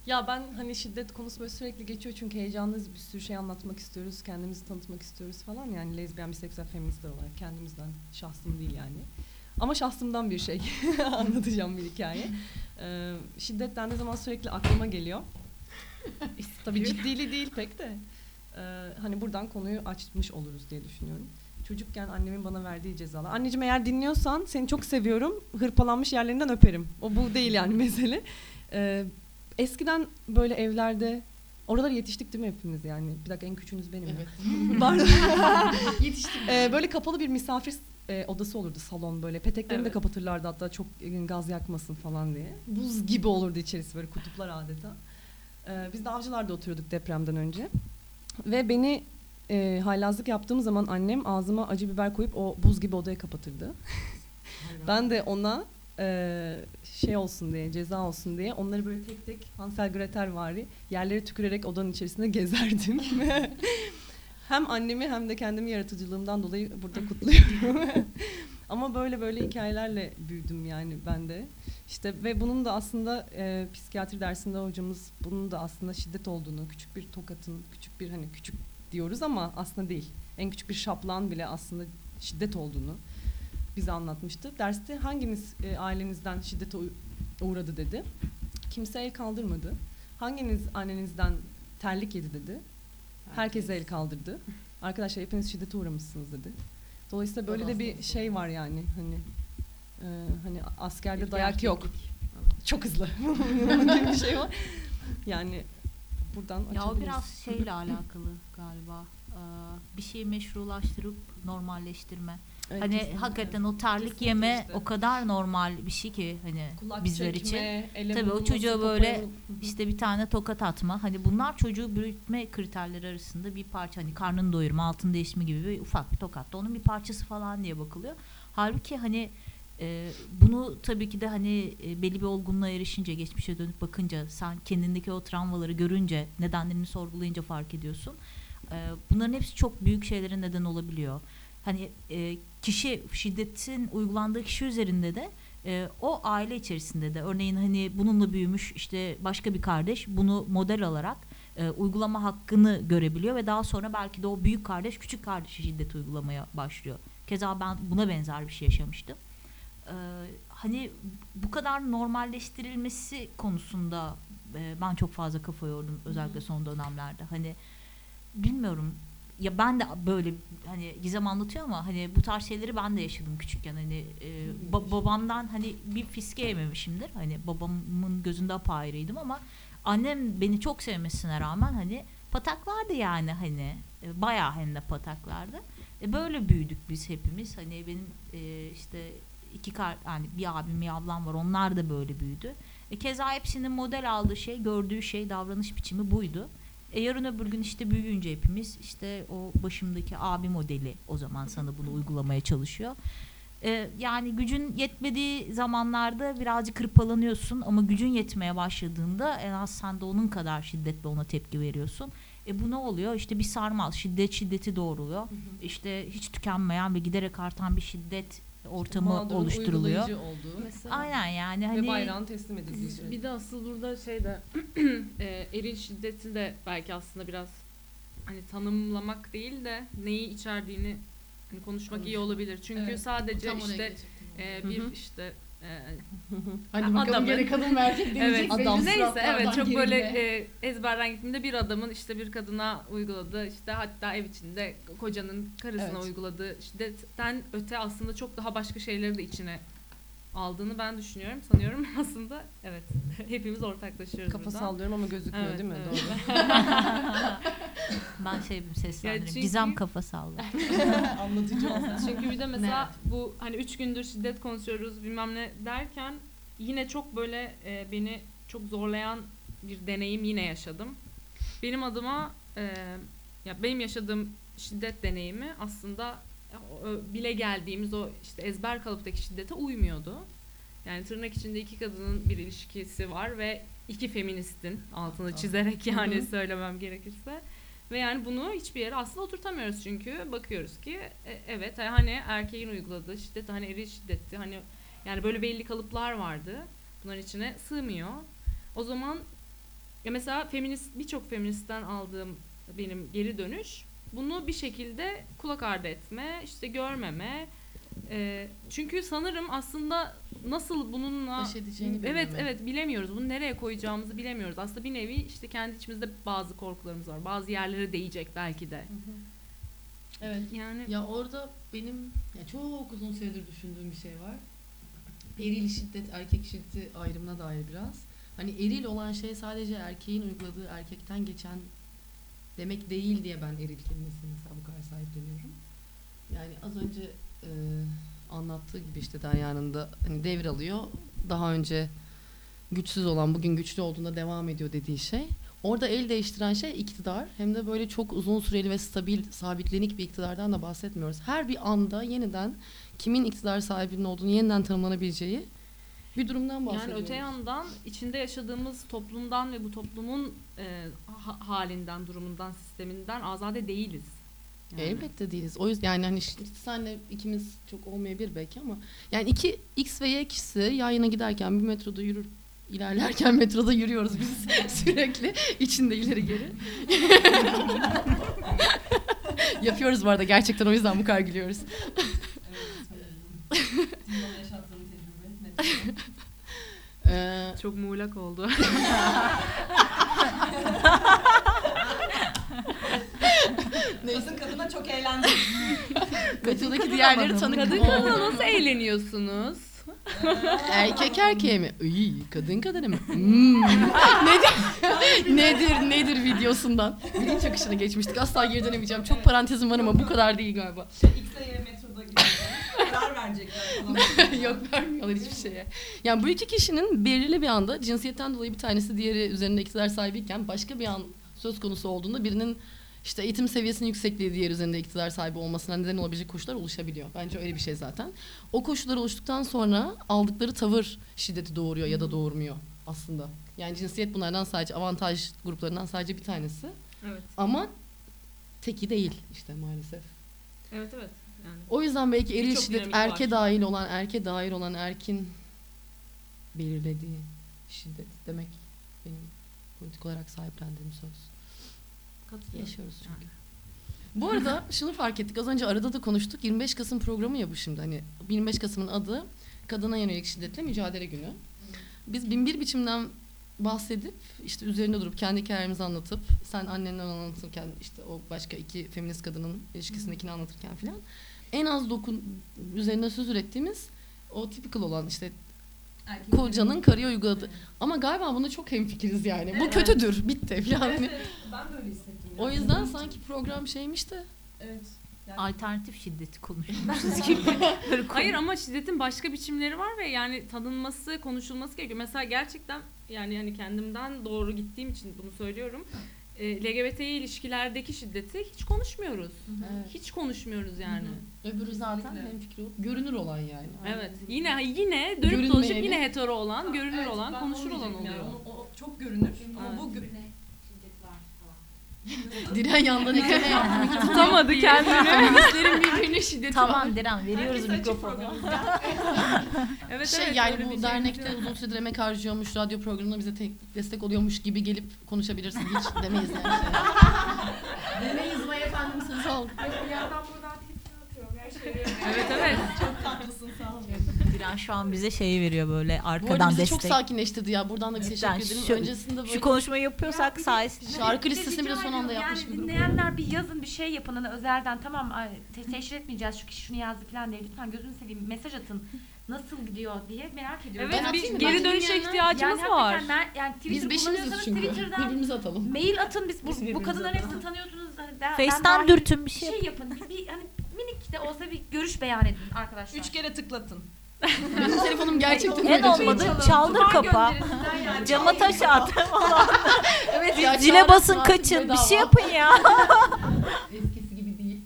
Ya ben hani şiddet konusu böyle sürekli geçiyor çünkü heyecanlıyız bir sürü şey anlatmak istiyoruz, kendimizi tanıtmak istiyoruz falan yani lezbiyen, biseksüel, feministler olarak kendimizden, şahsım değil yani. Ama şahsımdan bir şey anlatacağım bir hikaye. Ee, şiddet dendiği zaman sürekli aklıma geliyor. Tabii ciddili değil pek de. Ee, hani buradan konuyu açmış oluruz diye düşünüyorum. Çocukken annemin bana verdiği cezalar. Anneciğim eğer dinliyorsan seni çok seviyorum. Hırpalanmış yerlerinden öperim. O bu değil yani mesele. Ee, eskiden böyle evlerde oralara yetiştik değil mi hepimiz yani? Bir dakika en küçüğünüz benim. ya. Evet. Yetiştik. Ee, böyle kapalı bir misafir e, odası olurdu salon böyle. Peteklerini de Evet. kapatırlardı hatta çok e, gaz yakmasın falan diye. Buz gibi olurdu içerisi böyle kutuplar adeta. Ee, biz de avcılarda oturuyorduk depremden önce. Ve beni e, haylazlık yaptığım zaman annem ağzıma acı biber koyup o buz gibi odaya kapatırdı. ben de ona e, şey olsun diye, ceza olsun diye onları böyle tek tek Hansel Gretel vari yerlere tükürerek odanın içerisinde gezerdim. hem annemi hem de kendimi yaratıcılığımdan dolayı burada kutluyorum. Ama böyle böyle hikayelerle büyüdüm yani ben de. İşte ve bunun da aslında e, psikiyatri dersinde hocamız bunun da aslında şiddet olduğunu, küçük bir tokatın, küçük bir hani küçük diyoruz ama aslında değil. En küçük bir şaplağın bile aslında şiddet olduğunu bize anlatmıştı. Derste hanginiz e, ailenizden şiddete uğradı dedi. Kimse el kaldırmadı. Hanginiz annenizden terlik yedi dedi. Herkes el kaldırdı. Arkadaşlar hepiniz şiddete uğramışsınız dedi. Dolayısıyla böyle de bir şey var yani hani e, hani askerde dayak yok. Çok hızlı. gibi bir şey var. Yani buradan Ya o biraz şeyle alakalı galiba. Ee, bir şeyi meşrulaştırıp normalleştirme. Evet, hani kesinlikle. hakikaten o terlik Kesinlikle yeme işte. o kadar normal bir şey ki hani Kulak bizler çekme, için. Tabii o çocuğa böyle vurul- İşte bir tane tokat atma. Hani bunlar çocuğu büyütme kriterleri arasında bir parça. Hani karnını doyurma, altın değişme gibi bir ufak bir tokat da onun bir parçası falan diye bakılıyor. Halbuki hani e, bunu tabii ki de hani e, belli bir olgunluğa erişince, geçmişe dönüp bakınca, sen kendindeki o travmaları görünce, nedenlerini sorgulayınca fark ediyorsun. E, bunların hepsi çok büyük şeylere neden olabiliyor. Hani e, kişi şiddetin uygulandığı kişi üzerinde de e, o aile içerisinde de örneğin hani bununla büyümüş işte başka bir kardeş bunu model alarak e, uygulama hakkını görebiliyor ve daha sonra belki de o büyük kardeş küçük kardeşe şiddet uygulamaya başlıyor. Keza ben buna benzer bir şey yaşamıştım. E, hani bu kadar normalleştirilmesi konusunda e, ben çok fazla kafa yordum özellikle son dönemlerde. Hani bilmiyorum ya ben de böyle hani Gizem anlatıyor ama hani bu tarz şeyleri ben de yaşadım küçükken. Hani e, ba- babamdan hani bir fiske yememişimdir. Hani babamın gözünde apayrıydım ama annem beni çok sevmesine rağmen hani pataklardı yani hani e, bayağı hem de pataklardı. E, böyle büyüdük biz hepimiz. Hani benim e, işte iki kar yani bir abim bir ablam var onlar da böyle büyüdü e, keza hepsinin model aldığı şey gördüğü şey davranış biçimi buydu e yarın öbür gün işte büyüyünce hepimiz işte o başımdaki abi modeli o zaman sana bunu uygulamaya çalışıyor. E, yani gücün yetmediği zamanlarda birazcık hırpalanıyorsun ama gücün yetmeye başladığında en az sen de onun kadar şiddetle ona tepki veriyorsun. E bu ne oluyor? İşte bir sarmal şiddet şiddeti doğruluyor. İşte hiç tükenmeyen ve giderek artan bir şiddet ortamı Mağdurun oluşturuluyor. olduğu Mesela Aynen yani hani ve bayrağın teslim edildiği süreç. Bir de asıl burada şey de e, eril şiddeti de belki aslında biraz hani tanımlamak değil de neyi içerdiğini hani konuşmak iyi olabilir. Çünkü Evet, sadece işte e, bir hı. işte Hadi bakalım adamın- gene kadın ve erkek denecek. Evet, adam. Neyse evet çok böyle gerilme. e, ezberden gittiğimde bir adamın işte bir kadına uyguladığı işte hatta ev içinde kocanın karısına Evet. uyguladığı şiddetten öte aslında çok daha başka şeyleri de içine aldığını ben düşünüyorum. Sanıyorum aslında evet hepimiz ortaklaşıyoruz Kafa burada. sallıyorum ama gözükmüyor Evet, değil mi? evet. Doğru. ben şey seslendireyim. çünkü- Gizem kafa salla. Anlatıcı. Çünkü bir de mesela bu hani üç gündür şiddet konuşuyoruz bilmem ne derken yine çok böyle e, beni çok zorlayan bir deneyim yine yaşadım. Benim adıma e, ya benim yaşadığım şiddet deneyimi aslında bile geldiğimiz o işte ezber kalıptaki şiddete uymuyordu. Yani tırnak içinde iki kadının bir ilişkisi var ve iki feministin altını çizerek yani söylemem gerekirse. Ve yani bunu hiçbir yere aslında oturtamıyoruz çünkü bakıyoruz ki e, evet hani erkeğin uyguladığı şiddet hani eril şiddetti hani yani böyle belli kalıplar vardı. Bunların içine sığmıyor. O zaman ya mesela feminist birçok feministten aldığım benim geri dönüş bunu bir şekilde kulak ardı etme, işte görmeme. E, çünkü sanırım aslında nasıl bununla Baş edeceğini Evet bilmeme. evet bilemiyoruz. Bunu nereye koyacağımızı bilemiyoruz. Aslında bir nevi işte kendi içimizde bazı korkularımız var. Bazı yerlere değecek belki de. Evet. Yani Ya orada benim ya çok uzun süredir düşündüğüm bir şey var. Eril şiddet, erkek şiddeti ayrımına dair biraz. Hani eril olan şey sadece erkeğin uyguladığı erkekten geçen demek değil diye ben eril kelimesini mesela bu kadar sahipleniyorum. Yani az önce e, anlattığı gibi işte Derya'nın da hani devralıyor. Daha önce güçsüz olan bugün güçlü olduğunda devam ediyor dediği şey. Orada el değiştiren şey iktidar. Hem de böyle çok uzun süreli ve stabil, sabitlenik bir iktidardan da bahsetmiyoruz. Her bir anda yeniden kimin iktidar sahibinin olduğunu yeniden tanımlanabileceği bir durumdan yani bahsediyoruz. öte yandan içinde yaşadığımız toplumdan ve bu toplumun e, ha- halinden, durumundan, sisteminden azade değiliz. Yani. Elbette değiliz. O yüzden yani hani senle ikimiz çok olmayabilir belki ama yani iki X ve Y kişisi yan yana giderken bir metroda yürür ilerlerken metroda yürüyoruz biz sürekli içinde ileri geri. Yapıyoruz bu arada gerçekten o yüzden bu kadar gülüyoruz. Evet. Bana yaşattığın tecrübe. net. Ee, Çok muğlak oldu. Kadın kadına çok eğlendi. metrodaki diğerleri tanık. Kadın kadına nasıl eğleniyorsunuz? Erkek erkeğe mi? İyi, kadın kadına mı? Hmm. nedir? nedir? Nedir videosundan? Bilinç akışına geçmiştik. Asla geri dönemeyeceğim. Çok parantezim var ama bu kadar değil galiba. X'e Y metroda gidiyorlar. Karar verecekler falan. Yok vermiyorlar hiçbir şeye. Yani bu iki kişinin belirli bir anda cinsiyetten dolayı bir tanesi diğeri üzerinde iktidar sahibiyken başka bir an söz konusu olduğunda birinin işte eğitim seviyesinin yüksekliği diğer üzerinde iktidar sahibi olmasına neden olabilecek koşullar oluşabiliyor. Bence öyle bir şey zaten. O koşullar oluştuktan sonra aldıkları tavır şiddeti doğuruyor ya da doğurmuyor aslında. Yani cinsiyet bunlardan sadece avantaj gruplarından sadece bir tanesi. Evet. Ama teki değil işte maalesef. Evet evet. Yani. O yüzden belki eril şiddet erke var. dahil olan, erke dahil olan erkin belirlediği şiddet demek benim politik olarak sahiplendiğim söz. Yaşıyoruz çünkü. Bu arada şunu fark ettik. Az önce arada da konuştuk. 25 Kasım programı ya bu şimdi. Hani 25 Kasım'ın adı Kadına Yönelik Şiddetle Mücadele Günü. Biz bin bir biçimden bahsedip işte üzerinde durup kendi hikayemizi anlatıp sen annenden anlatırken işte o başka iki feminist kadının ilişkisindekini anlatırken filan en az dokun üzerine söz ürettiğimiz o typical olan işte kocanın karıya uyguladığı ama galiba bunda çok hemfikiriz yani. Bu Evet. kötüdür. Bitti filan. Evet, Hani evet. Ben de öyle hissettim. o yani. yüzden sanki program şeymiş de Evet. Yani Alternatif şiddeti konuşmuşuz gibi. Böyle Hayır ama şiddetin başka biçimleri var ve yani tanınması, konuşulması gerekiyor. Mesela gerçekten yani hani kendimden doğru gittiğim için bunu söylüyorum. E, LGBTİ ilişkilerdeki şiddeti hiç konuşmuyoruz. Evet. Hiç konuşmuyoruz yani. öbürü zaten hemfikir olup görünür olan yani. Evet. Yine yine dönüp dolaşıp yine hetero olan, görünür Evet, olan, konuşur onu olan oluyor. yani. O, o çok görünür ama bu gö- Diren yandan ekrana yaptı. Tutamadı kendini. Feministlerin birbirine şiddeti var. Tamam Diren veriyoruz mikrofonu. Evet Şey evet. yani öyle bir bu şey dernekte uzun süredir emek harcıyormuş, radyo programına bize tek destek oluyormuş gibi gelip konuşabilirsin. Hiç demeyiz yani. demeyiz beyefendim siz sağ olun. Evet evet. Çok tatlısın sağ ol. Diren şu an bize şeyi veriyor böyle Bu arada arkadan bizi destek. çok sakinleştirdi ya. Buradan da bir Cidden teşekkür ederim. şu- Öncesinde böyle Şu konuşmayı yapıyorsak sayesinde. şarkı Bir de listesini bile rica son anda ediyorum, yapmış bir Yani durum. dinleyenler bir yazın bir şey yapın hani özelden tamam ay, te- teşhir etmeyeceğiz şu kişi şunu yazdı falan diye lütfen gözünü seveyim mesaj atın nasıl gidiyor diye merak ediyorum. Evet Ben bir atayım mı? geri Belki dönüşe dinleyenler- ihtiyacımız yani var. hakikaten ner- yani Twitter Biz beşimiziz kullanıyorsanız çünkü. Twitter'dan Birbirimize atalım. mail atın biz bu, bu birbirimize kadınların atalım. hepsini tanıyorsunuz. Hani ben, ben Face'ten dahil dürtün bir bir şey. şey yapın. Bir, bir hani minik de olsa bir görüş beyan edin arkadaşlar. Üç kere tıklatın. Benim telefonum gerçekten En öyle. olmadı çaldır kapa. Cama taş at. Evet ya, Zile basın saati kaçın. Bir bedava. şey yapın ya. Eskisi gibi değil.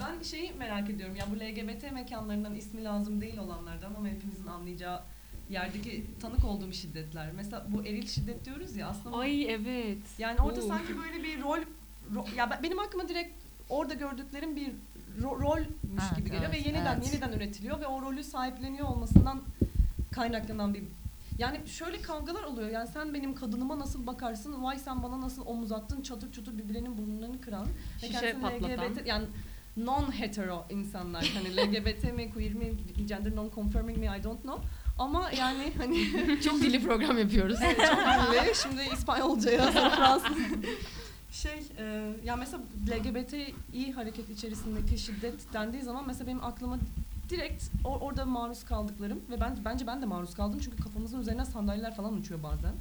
Ben şeyi merak ediyorum. Ya bu LGBT mekanlarından ismi lazım değil olanlardan ama hepimizin anlayacağı yerdeki tanık olduğum şiddetler. Mesela bu eril şiddet diyoruz ya aslında Ay evet. yani orada Oo. sanki böyle bir rol, ro- ya ben- benim aklıma direkt orada gördüklerim bir ro- rolmüş Evet, gibi geliyor evet, ve yeniden evet. yeniden üretiliyor ve o rolü sahipleniyor olmasından kaynaklanan bir yani şöyle kavgalar oluyor. Yani sen benim kadınıma nasıl bakarsın? Vay sen bana nasıl omuz attın? Çatır çutur birbirlerinin burnlarını kıran. Şişe patlatan. LGBT yani non hetero insanlar. Hani LGBT mi, queer mi, gender non confirming mi I don't know. Ama yani hani Çok dilli program yapıyoruz. Evet, çok ünlü. Şimdi İspanyolcaya, sonra Fransız. Şey, e, ya mesela LGBTİ hareket içerisindeki şiddet dendiği zaman mesela benim aklıma direkt o- orada maruz kaldıklarım ve ben bence ben de maruz kaldım çünkü kafamızın üzerine sandalyeler falan uçuyor bazen.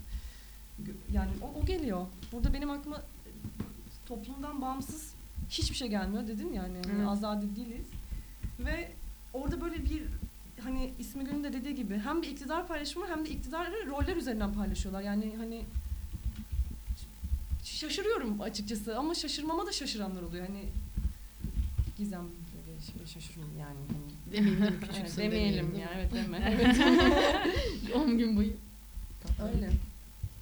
Yani o, o geliyor. Burada benim aklıma toplumdan bağımsız hiçbir şey gelmiyor dedin yani. yani Evet. azade değiliz. Ve orada böyle bir hani ismi günün de dediği gibi hem bir iktidar paylaşımı hem de iktidarı roller üzerinden paylaşıyorlar. Yani hani şaşırıyorum açıkçası ama şaşırmama da şaşıranlar oluyor. Hani Gizem böyle şaşırıyorum yani. Hani. Demeyelim? Küçüksün Evet, demeyelim değil ya evet deme. 10 gün boyu. Öyle.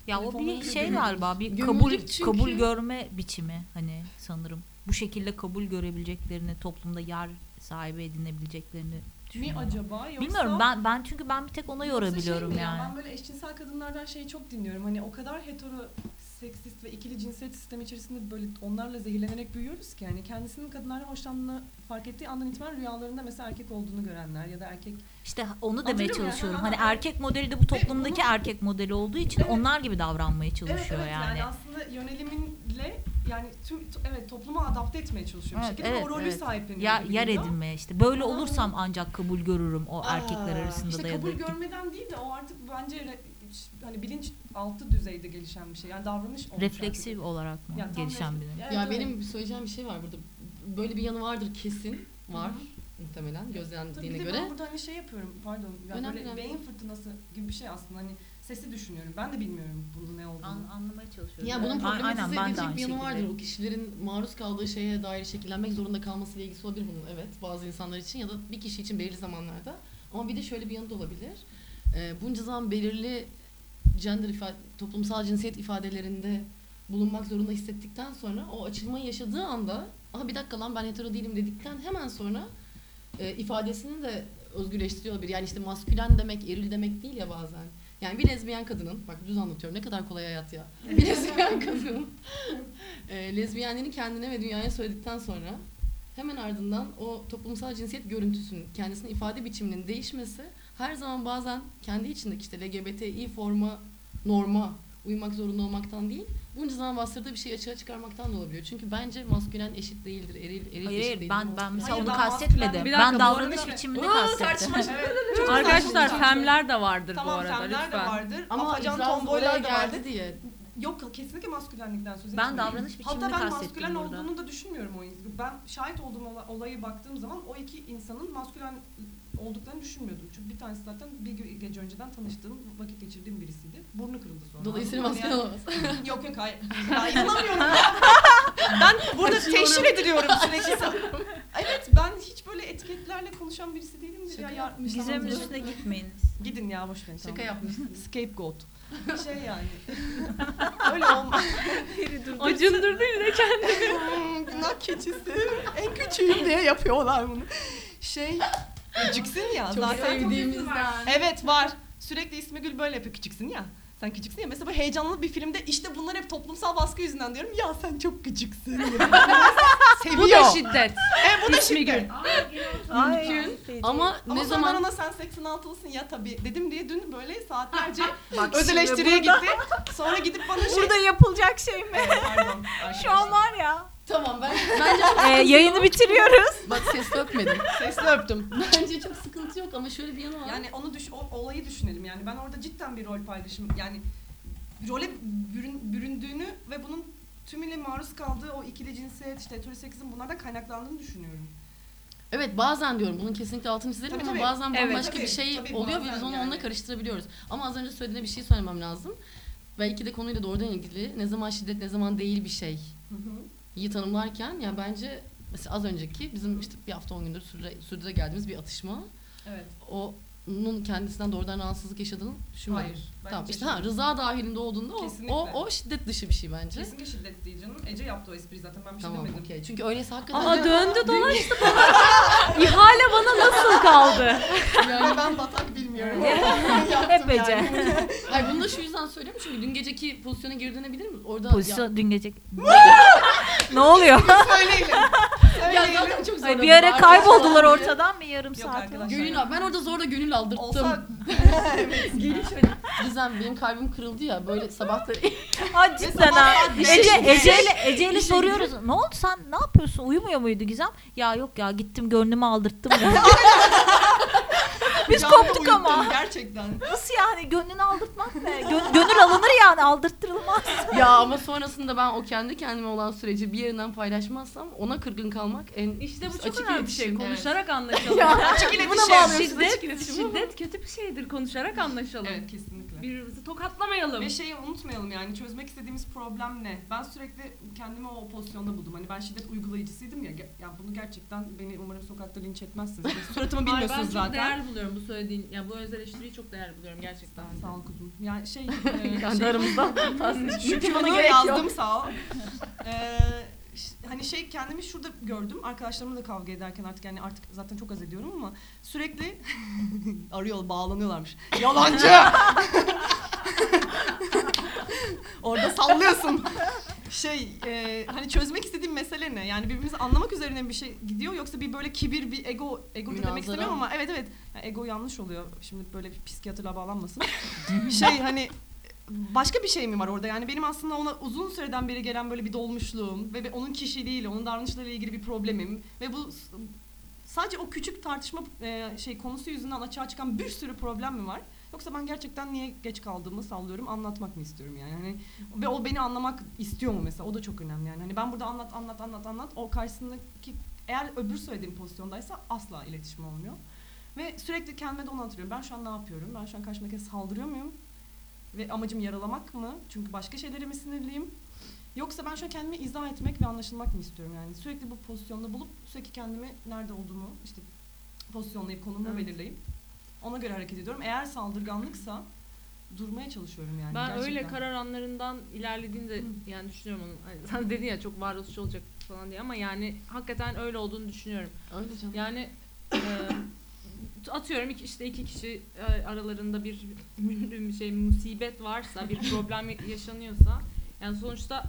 Ya o bir şey galiba bir Gömüldük kabul çünkü- kabul görme biçimi hani sanırım. Bu şekilde kabul görebileceklerini, toplumda yer sahibi edinebileceklerini Mi acaba yoksa Bilmiyorum ben ben çünkü ben bir tek ona Yoksa yorabiliyorum şey mi ya, yani. Ben böyle eşcinsel kadınlardan şeyi çok dinliyorum. Hani o kadar hetero seksist ve ikili cinsiyet sistemi içerisinde böyle onlarla zehirlenerek büyüyoruz ki yani kendisinin kadınlardan hoşlandığını fark ettiği andan itibaren rüyalarında mesela erkek olduğunu görenler ya da erkek İşte onu demeye çalışıyorum. Ha, Hani ha, erkek modeli de bu toplumdaki bunu- erkek modeli olduğu için Evet. onlar gibi davranmaya çalışıyor evet, evet, yani. aslında yöneliminle yani tüm evet topluma adapte etmeye çalışıyor bir Evet, şekilde ve evet, o rolü evet. sahipleniyor. Ya yer edinmeye işte. Böyle Aha. olursam ancak kabul görürüm o erkekler Aa, arasında işte da ya da kabul görmeden değil de o artık bence hani bilinç altı düzeyde gelişen bir şey. Yani davranış olmuş refleksif olarak mı Yani gelişen biri? Evet, ya benim söyleyeceğim bir şey var burada. Böyle bir yanı vardır kesin. Var. Hı Muhtemelen gözlendiğine bir göre. ben burada hani şey yapıyorum pardon ya Önemli, böyle önemli. beyin fırtınası gibi bir şey aslında hani sesi düşünüyorum. Ben de bilmiyorum bunun ne olduğunu. An- anlamaya çalışıyorum. Ya bunun problematize edilecek bir yanı vardır. O kişilerin maruz kaldığı şeye dair şekillenmek zorunda kalmasıyla ilgisi olabilir bunun. Evet bazı insanlar için ya da bir kişi için belirli zamanlarda. Ama bir de şöyle bir yanı da olabilir. Ee, bunca zaman belirli gender ifade, toplumsal cinsiyet ifadelerinde bulunmak zorunda hissettikten sonra o açılmayı yaşadığı anda aha bir dakika lan ben hetero değilim dedikten hemen sonra e, ifadesini de özgürleştiriyor bir. Yani işte maskülen demek, eril demek değil ya bazen. Yani bir lezbiyen kadının, bak düz anlatıyorum ne kadar kolay hayat ya. Bir lezbiyen kadının e, lezbiyenliğini kendine ve dünyaya söyledikten sonra hemen ardından o toplumsal cinsiyet görüntüsünün, kendisinin ifade biçiminin değişmesi her zaman bazen kendi içindeki işte LGBTİ forma, norma uymak zorunda olmaktan değil, bunca zaman bastırdığı bir şeyi açığa çıkarmaktan da olabiliyor. Çünkü bence maskülen eşit değildir, eril, eril Hayır eşit hayır değildir. ben ben mesela Hayır, onu ben kastetmedim. Bir dakika, ben davranış arada- biçimini kastettim. Evet, Arkadaşlar femler de vardır Tamam bu arada femler de lütfen. vardır. Ama Afacan tomboylar da vardır. geldi diye. Yok kesinlikle maskülenlikten söz Ben etmiyorum. davranış biçimini Hatta ben maskülen burada. olduğunu da düşünmüyorum o iz- Ben şahit olduğum ola- olayı baktığım zaman o iki insanın maskülen olduklarını düşünmüyordum. Çünkü bir tanesi zaten bir ge- gece önceden tanıştığım, vakit geçirdiğim birisiydi. Burnu kırıldı sonra. Dolayısıyla maskülen Yani- olamaz. Yok yok hayır. Ya inanamıyorum. ben burada teşhir ediliyorum sürekli. evet ben hiç böyle etiketlerle konuşan birisi değilimdir. Şaka ya, ya. yapmışsın. Gizemin üstüne gitmeyin. Gidin ya boş verin. Şaka tamam. yapmışsın. Scapegoat. Şey yani. Öyle olmaz. Acındırdı yine kendini. Hmm, Günah keçisi. En küçüğüm diye yapıyorlar bunu. Şey, küçüksün ya Çok zaten. sevdiğimizden. Evet var. Sürekli ismi Gül böyle yapıyor. Küçüksün ya. Sen küçüksün ya. Mesela bu heyecanlı bir filmde işte bunlar hep toplumsal baskı yüzünden diyorum. Ya sen çok küçüksün. Seviyor. Bu da şiddet. E, bu da İsmi şiddet. Mümkün. Ama, Ama ne zaman ona sen 86'lısın ya tabii dedim diye dün böyle saatlerce Bak öz şimdi eleştiriye burada- gitti. Sonra gidip bana şey... Burada yapılacak şey mi? Evet, pardon. Şu an var ya. Tamam ben bence Ee, yayını bitiriyoruz. bak sesli öpmedim. Sesli öptüm. Bence çok sıkıntı yok ama şöyle bir yanı var. Yani onu düş, o, olayı düşünelim yani ben orada cidden bir rol paylaşım yani role bürün, büründüğünü ve bunun tümüyle maruz kaldığı o ikili cinsiyet işte heteroseksizm bunlardan kaynaklandığını düşünüyorum. Evet bazen diyorum bunun kesinlikle altını çizelim Tabii, ama tabii. bazen Evet. bambaşka Tabii, bir şey tabii, oluyor ve bazen biz onu yani. onunla karıştırabiliyoruz. Ama az önce söylediğine bir şey söylemem lazım. Belki de konuyla doğrudan ilgili ne zaman şiddet ne zaman değil bir şey iyi tanımlarken yani bence mesela az önceki bizim işte bir hafta on gündür süre, sürdüre geldiğimiz bir atışma. Evet. Onun kendisinden doğrudan rahatsızlık yaşadığını düşünmüyorum. Hayır. Ben Tamam işte ha rıza dahilinde olduğunda o, Kesinlikle. o, o şiddet dışı bir şey bence. Kesinlikle şiddet değil canım. Ece yaptı o espriyi zaten ben bir şey Tamam demedim. okey. Çünkü öyleyse hakikaten Aa döndü dolaştı bana. İhale bana nasıl kaldı? yani ben batak bilmiyorum. Hep Ece. Hayır bunu da şu yüzden söylüyorum çünkü dün geceki pozisyona geri dönebilir miyiz? Orada Pozisyon dün gece. ne oluyor? Söyleyelim. Ya, zaten çok zor. Ay, bir ara kayboldular ortadan mı yarım Yok saat? arkadaşlar. Gönül abi ben orada zorla gönül aldırttım. Olsa Gelin şöyle. Gizem benim kalbim kırıldı ya böyle sabahları. Ha cidden ha. Bir Ece, şey- Ece ile, Ece ile soruyoruz. Ne oldu sen ne yapıyorsun? Uyumuyor muydu Gizem? Ya yok ya gittim gönlümü aldırttım. ya. Biz koptuk ama. Gerçekten. Nasıl yani gönlünü aldırtmak ne? Gön- gönül alınır yani aldırttırılmaz. ya ama sonrasında ben o kendi kendime olan süreci bir yerinden paylaşmazsam ona kırgın kalmak en İşte bu çok açık önemli bir şey. iletişim. Konuşarak anlaşalım. Açık iletişim. şiddet, Açık iletişim. şiddet kötü bir şeydir. Konuşarak anlaşalım. Evet kesinlikle. Birbirimizi tokatlamayalım. Ve şeyi unutmayalım yani çözmek istediğimiz problem ne? Ben sürekli kendimi o pozisyonda buldum. Hani ben şiddet uygulayıcısıydım ya. Ge- Ya bunu gerçekten beni umarım sokakta linç etmezsiniz. Suratımı Hayır, bilmiyorsunuz ben çok zaten. değerli buluyorum bu söylediğin. Ya bu öz eleştiriyi çok değerli buluyorum gerçekten. Sağ ol kuzum. Yani şey, Kendi şey aramızda. Şükrü'nü yazdım sağ ol. Ee, hani şey kendimi şurada gördüm. Arkadaşlarımla da kavga ederken artık yani artık zaten çok az ediyorum ama sürekli arıyor bağlanıyorlarmış. Yalancı. Orada sallıyorsun. Şey e, hani çözmek istediğim mesele ne? Yani birbirimizi anlamak üzerine bir şey gidiyor yoksa bir böyle kibir bir ego ego da demek istemiyorum ama evet evet Yani ego yanlış oluyor. Şimdi böyle bir psikiyatırla bağlanmasın. şey hani başka bir şey mi var orada? Yani benim aslında ona uzun süreden beri gelen böyle bir dolmuşluğum ve onun kişiliğiyle, onun davranışlarıyla ilgili bir problemim ve bu sadece o küçük tartışma e, şey konusu yüzünden açığa çıkan bir sürü problem mi var? Yoksa ben gerçekten niye geç kaldığımı sallıyorum, anlatmak mı istiyorum yani? Hani ve o beni anlamak istiyor mu mesela? O da çok önemli yani. Hani ben burada anlat anlat anlat anlat o karşısındaki eğer öbür söylediğim pozisyondaysa asla iletişim olmuyor. Ve sürekli kendime de onu hatırlıyorum. Ben şu an ne yapıyorum? Ben şu an karşımdakine saldırıyor muyum? Ve amacım yaralamak mı? Çünkü başka şeylere mi sinirliyim? Yoksa ben şu an kendimi izah etmek ve anlaşılmak mı istiyorum yani? Sürekli bu pozisyonda bulup sürekli kendimi nerede olduğumu işte pozisyonlayıp konumu Evet. belirleyip ona göre hareket ediyorum. Eğer saldırganlıksa durmaya çalışıyorum yani. ben gerçekten. öyle karar anlarından ilerlediğinde yani düşünüyorum onun. Hani sen dedin ya çok varoluşçu olacak falan diye ama yani hakikaten öyle olduğunu düşünüyorum. Öyle canım. Yani e, atıyorum iki, işte iki kişi e, aralarında bir, bir şey musibet varsa bir problem yaşanıyorsa yani sonuçta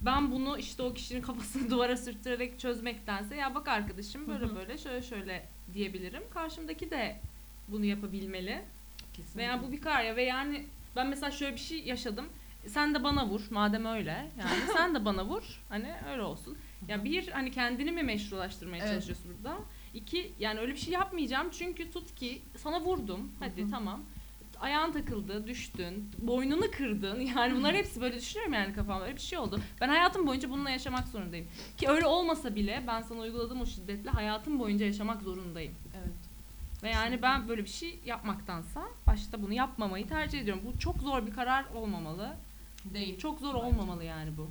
ben bunu işte o kişinin kafasını duvara sürterek çözmektense ya bak arkadaşım böyle böyle şöyle şöyle diyebilirim. Karşımdaki de bunu yapabilmeli. Kesinlikle. Veya bu bir karar ya ve yani ben mesela şöyle bir şey yaşadım. Sen de bana vur madem öyle. Yani sen de bana vur. Hani öyle olsun. Ya bir hani kendini mi meşrulaştırmaya Evet. çalışıyorsun burada? İki yani öyle bir şey yapmayacağım çünkü tut ki sana vurdum. Hadi tamam. Ayağın takıldı, düştün, boynunu kırdın. Yani bunlar hepsi böyle düşünüyorum yani kafamda. Öyle bir şey oldu. Ben hayatım boyunca bununla yaşamak zorundayım. Ki öyle olmasa bile ben sana uyguladığım o şiddetle hayatım boyunca yaşamak zorundayım. Ve yani ben böyle bir şey yapmaktansa başta bunu yapmamayı tercih ediyorum. Bu çok zor bir karar olmamalı. Değil. Çok zor Bence. olmamalı yani bu.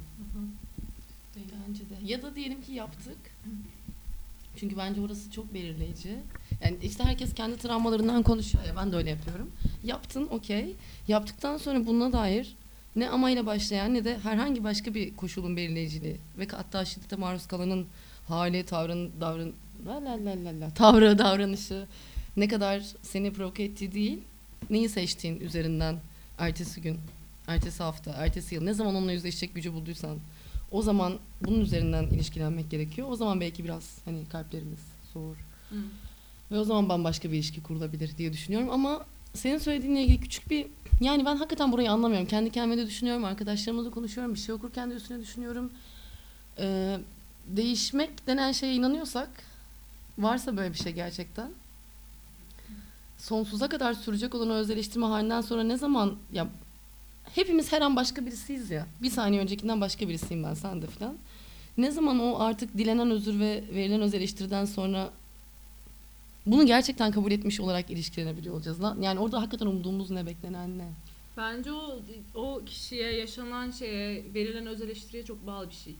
Bence de. Ya da diyelim ki yaptık. Çünkü bence orası çok belirleyici. Yani işte herkes kendi travmalarından konuşuyor ya ben de öyle yapıyorum. Yaptın okey. Yaptıktan sonra bununla dair ne amayla başlayan ne de herhangi başka bir koşulun belirleyiciliği ve hatta şiddete maruz kalanın hali, tavrın, davran, la la la la la, tavrı, davranışı ne kadar seni provoke ettiği değil, neyi seçtiğin üzerinden ertesi gün, ertesi hafta, ertesi yıl ne zaman onunla yüzleşecek gücü bulduysan o zaman bunun üzerinden ilişkilenmek gerekiyor. O zaman belki biraz hani kalplerimiz soğur. Hı. Ve o zaman bambaşka bir ilişki kurulabilir diye düşünüyorum ama senin söylediğinle ilgili küçük bir yani ben hakikaten burayı anlamıyorum. Kendi kendime de düşünüyorum, arkadaşlarımla da konuşuyorum, bir şey okurken de üstüne düşünüyorum. Ee, değişmek denen şeye inanıyorsak varsa böyle bir şey gerçekten sonsuza kadar sürecek olan öz eleştirme halinden sonra ne zaman ya hepimiz her an başka birisiyiz ya. Bir saniye öncekinden başka birisiyim ben sen de falan. Ne zaman o artık dilenen özür ve verilen öz eleştiriden sonra bunu gerçekten kabul etmiş olarak ilişkilenebiliyor olacağız lan. Yani orada hakikaten umduğumuz ne beklenen ne? Bence o o kişiye yaşanan şeye verilen öz eleştiriye çok bağlı bir şey.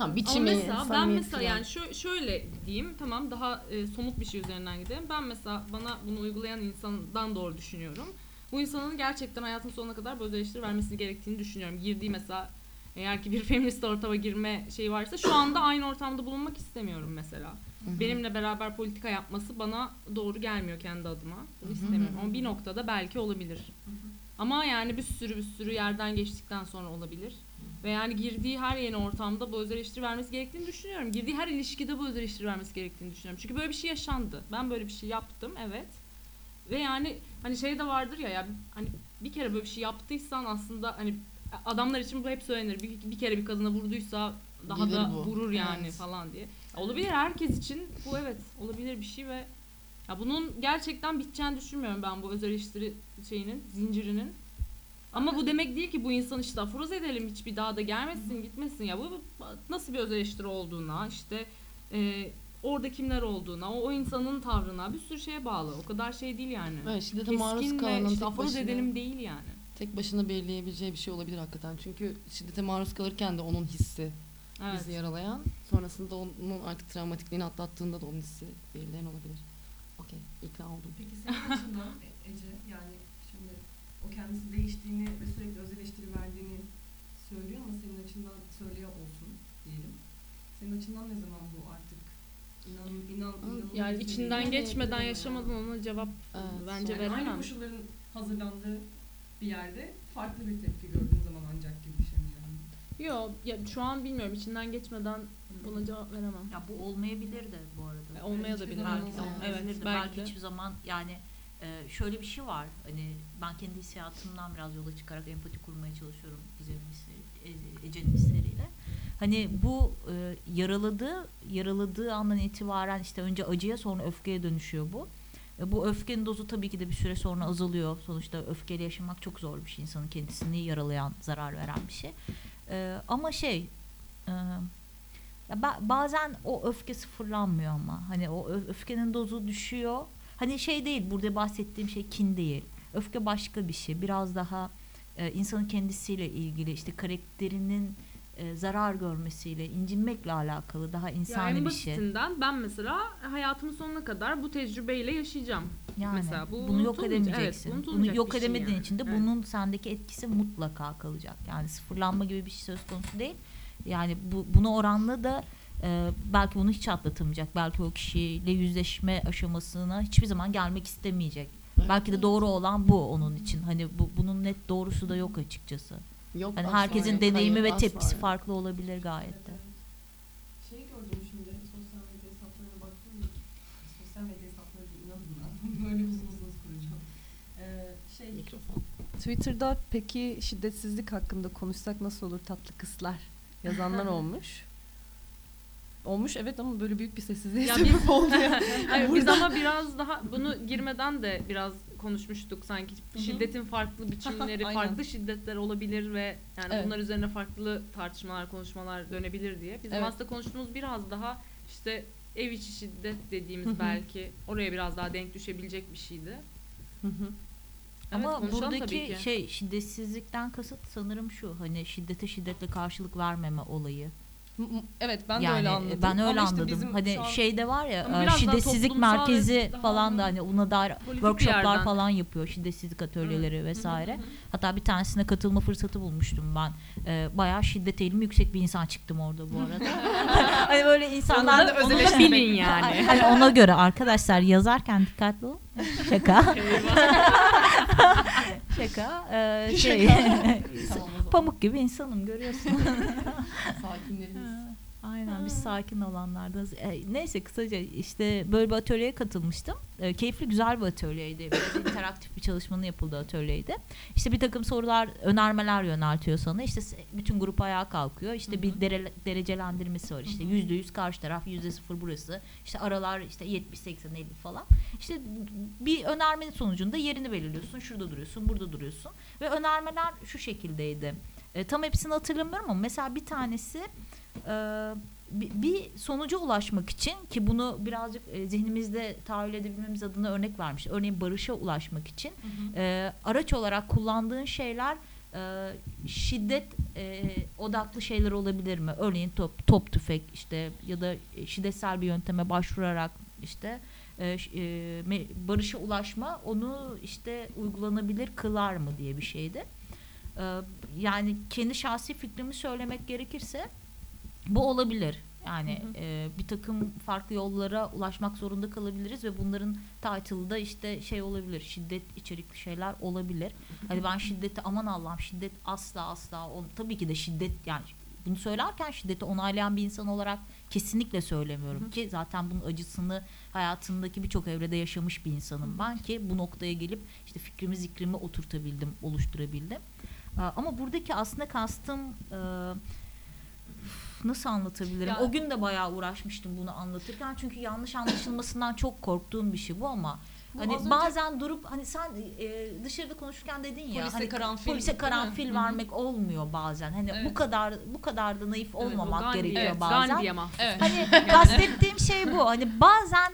Tamam biçimi, Ama mesela ben mesela yani şö- şöyle diyeyim tamam daha e, somut bir şey üzerinden gidelim. Ben mesela bana bunu uygulayan insandan doğru düşünüyorum. Bu insanın gerçekten hayatın sonuna kadar böyle eleştiri vermesi gerektiğini düşünüyorum. Girdiği mesela eğer ki bir feminist ortama girme şeyi varsa şu anda aynı ortamda bulunmak istemiyorum mesela. Benimle beraber politika yapması bana doğru gelmiyor kendi adıma. Bunu istemiyorum. Ama bir noktada belki olabilir. Ama yani bir sürü bir sürü yerden geçtikten sonra olabilir. Ve yani girdiği her yeni ortamda bu öz eleştiri vermesi gerektiğini düşünüyorum. Girdiği her ilişkide bu öz eleştiri vermesi gerektiğini düşünüyorum. Çünkü böyle bir şey yaşandı. Ben böyle bir şey yaptım evet. Ve yani hani şey de vardır ya ya hani bir kere böyle bir şey yaptıysan aslında hani adamlar için bu hep söylenir. Bir, bir kere bir kadına vurduysa daha Gelir da bu. vurur yani Evet. falan diye. Olabilir herkes için bu evet olabilir bir şey ve ya bunun gerçekten biteceğini düşünmüyorum ben bu öz eleştiri şeyinin, zincirinin. Ama bu demek değil ki bu insan işte aforoz edelim hiçbir daha da gelmesin gitmesin ya bu nasıl bir öz eleştiri olduğuna işte e, orada kimler olduğuna o, o insanın tavrına bir sürü şeye bağlı o kadar şey değil yani. Evet, şiddete maruz kalanın işte aforoz başına- edelim değil yani. Tek başına belirleyebileceği bir şey olabilir hakikaten. Çünkü şiddete maruz kalırken de onun hissi Evet. bizi yaralayan. Sonrasında onun artık travmatikliğini atlattığında da onun hissi belirleyen olabilir. Okey, ikna oldum. Peki senin açından Ece kendisi değiştiğini ve sürekli öz eleştiri verdiğini söylüyor ama senin açından söylüyor olsun diyelim. Senin açından ne zaman bu artık inan inan inanılır Yani içinden geçmeden yaşamadan ona cevap Evet, bence yani aynı veremem. koşulların hazırlandığı bir yerde farklı bir tepki gördüğün zaman ancak gibi bir şey mi yani? Yok ya şu an bilmiyorum içinden geçmeden buna cevap veremem. Ya bu olmayabilir de bu arada. E, olmaya da bilir. Belki de olmaz. olmayabilir Evet de. belki Belki hiçbir zaman yani e, şöyle bir şey var. Hani ben kendi hissiyatımdan biraz yola çıkarak empati kurmaya çalışıyorum E- Ece'nin hisleriyle. Hani bu e, yaraladığı yaraladığı andan itibaren işte önce acıya sonra öfkeye dönüşüyor bu. E, bu öfkenin dozu tabii ki de bir süre sonra azalıyor. Sonuçta öfkeyle yaşamak çok zor bir şey. İnsanın kendisini yaralayan, zarar veren bir şey. E, ama şey e, bazen o öfke sıfırlanmıyor ama hani o öfkenin dozu düşüyor. Hani şey değil burada bahsettiğim şey kin değil. Öfke başka bir şey. Biraz daha e, insanın kendisiyle ilgili işte karakterinin e, zarar görmesiyle, incinmekle alakalı daha insani en bir şey. basitinden ben mesela hayatımın sonuna kadar bu tecrübeyle yaşayacağım. Yani mesela bu bunu yok edemeyeceksin. evet, bunu yok şey edemediğin yani. için de Evet. bunun sendeki etkisi mutlaka kalacak. Yani sıfırlanma gibi bir şey söz konusu değil. Yani bu buna oranlı da e, belki bunu hiç atlatamayacak. Belki o kişiyle yüzleşme aşamasına hiçbir zaman gelmek istemeyecek. belki de doğru olan bu onun için. Hani bu bunun net doğrusu da yok açıkçası. Yok, Hani herkesin yok. deneyimi Hayır, ve tepkisi yok. farklı olabilir gayet de. Şey gördüm şimdi sosyal medya hesaplarına baktım da sosyal medya hesapları değil, inanın ben böyle uzun uzun kuracağım. Ee, şey Mikrofon. Twitter'da peki şiddetsizlik hakkında konuşsak nasıl olur tatlı kızlar yazanlar olmuş. Olmuş evet ama böyle büyük bir sessizliğe Ya sebep biz- oldu ya. Hayır, biz ama biraz daha bunu girmeden de biraz konuşmuştuk sanki. Şiddetin farklı biçimleri, farklı şiddetler olabilir ve yani Evet. bunlar üzerine farklı tartışmalar, konuşmalar dönebilir diye. Bizim Evet. aslında konuştuğumuz biraz daha işte ev içi şiddet dediğimiz belki oraya biraz daha denk düşebilecek bir şeydi. Hı hı. Evet, Ama buradaki ki. şey şiddetsizlikten kasıt sanırım şu hani şiddete şiddetle karşılık vermeme olayı. Evet ben yani de öyle e, anladım. ben öyle Ama işte anladım. bizim hani an- şeyde var ya e, şiddetsizlik merkezi falan da hani ona dair Politik bir workshoplar falan yapıyor. Şiddetsizlik atölyeleri Hı hı vesaire. hı. Hatta bir tanesine katılma fırsatı bulmuştum ben. E, bayağı şiddet eğilimi yüksek bir insan çıktım orada bu arada. hani böyle insanlar da onu da bilin yani. Hani ona göre arkadaşlar yazarken dikkatli olun. Şaka. Şaka. E, şey Tamam o zaman. pamuk gibi insanım görüyorsun. Sakinlerimiz. Aynen biz sakin olanlardanız. E, neyse kısaca işte böyle bir atölyeye katılmıştım. E, keyifli güzel bir atölyeydi. Biraz interaktif bir çalışmanın yapıldığı atölyeydi. İşte bir takım sorular, önermeler yöneltiyor sana. İşte bütün grup ayağa kalkıyor. İşte bir dere- derecelendirmesi var. İşte yüzde yüz karşı taraf, yüzde sıfır burası. İşte aralar işte 70, 80, 50 falan. İşte bir önermenin sonucunda yerini belirliyorsun. Şurada duruyorsun, burada duruyorsun. Ve önermeler şu şekildeydi. E, tam hepsini hatırlamıyorum ama mesela bir tanesi e, bir, sonuca ulaşmak için ki bunu birazcık e, zihnimizde tahayyül edebilmemiz adına örnek vermiş. Örneğin barışa ulaşmak için e, araç olarak kullandığın şeyler e, şiddet e, odaklı şeyler olabilir mi? Örneğin top, top tüfek işte ya da şiddetsel bir yönteme başvurarak işte e, e, barışa ulaşma onu işte uygulanabilir kılar mı diye bir şeydi. E, yani kendi şahsi fikrimi söylemek gerekirse bu olabilir. Yani e, bir takım farklı yollara ulaşmak zorunda kalabiliriz ve bunların title'da işte şey olabilir, şiddet içerikli şeyler olabilir. Hani ben şiddeti aman Allah'ım şiddet asla asla ol- tabii ki de şiddet yani bunu söylerken şiddeti onaylayan bir insan olarak kesinlikle söylemiyorum ki zaten bunun acısını hayatımdaki birçok evrede yaşamış bir insanım ben ki bu noktaya gelip işte fikrimi zikrimi oturtabildim, oluşturabildim. Ama buradaki aslında kastım nasıl anlatabilirim? Ya- O gün de bayağı uğraşmıştım bunu anlatırken çünkü yanlış anlaşılmasından çok korktuğum bir şey bu ama Bu hani önce- bazen durup hani sen e, dışarıda konuşurken dedin ya Polise hani karanfil, polise karanfil vermek olmuyor bazen. Hani bu Evet. kadar bu kadar da naif olmamak Gandhi, gerekiyor evet, bazen. Gandhi'ye. Evet. Hani kastettiğim şey bu. Hani bazen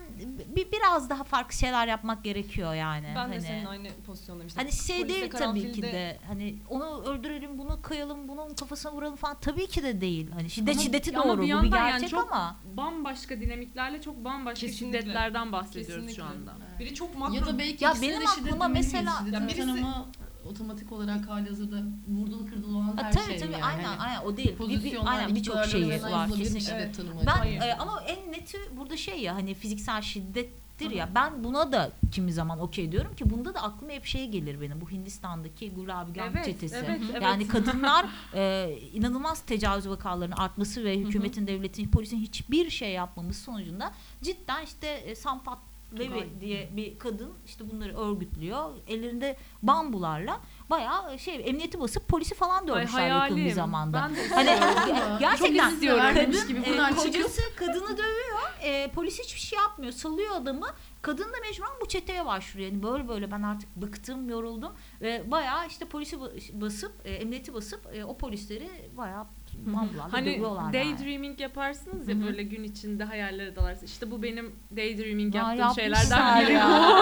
bir, biraz daha farklı şeyler yapmak gerekiyor yani. Ben hani. de senin aynı pozisyondayım işte. Hani şey değil tabii ki de hani onu öldürelim bunu kıyalım bunun kafasına vuralım falan tabii ki de değil. Hani şiddet Ama- şiddeti ama doğru bir bu bir yandan yani gerçek çok ama Bambaşka dinamiklerle çok bambaşka Kesinlikle. şiddetlerden bahsediyoruz Kesinlikle. şu anda. Biri çok makro. Ya da belki Ya benim aklıma mesela- Ya birisi- ama otomatik olarak hali hazırda vurdulu kırdılı olan her tabii şey tabii yani. aynen Hani aynen o değil. Bir- aynen birçok şeyi var yazılabilir kesinlikle. şiddet Evet. Ben e, ama en neti burada şey ya hani fiziksel şiddettir ya ben buna da kimi zaman okey diyorum ki bunda da aklıma hep şey gelir benim bu Hindistan'daki Gulabi Gang Evet, çetesi. evet, evet. Yani kadınlar e, inanılmaz tecavüz vakalarının artması ve hükümetin, devletin, polisin hiçbir şey yapmaması sonucunda cidden işte e, Sampat Gayet. diye bir kadın işte bunları örgütlüyor. Ellerinde bambularla bayağı şey emniyeti basıp polisi falan Ay dövmüşler yakın bir hayalim. zamanda. Ben de Hani gerçekten çok istiyorum. kadın gibi e, buradan çıkıp- kocası kadını dövüyor. E, polis hiçbir şey yapmıyor. Salıyor adamı. Kadın da mecburen bu çeteye başvuruyor. Yani böyle böyle ben artık bıktım, yoruldum ve bayağı işte polisi ba- basıp e, emniyeti basıp e, o polisleri bayağı mambularla Hani dövüyorlar yani. daydreaming yaparsınız ya Hı hı. böyle gün içinde hayallere dalarsınız. İşte bu benim daydreaming Ya yaptığım şeylerden biri. ya.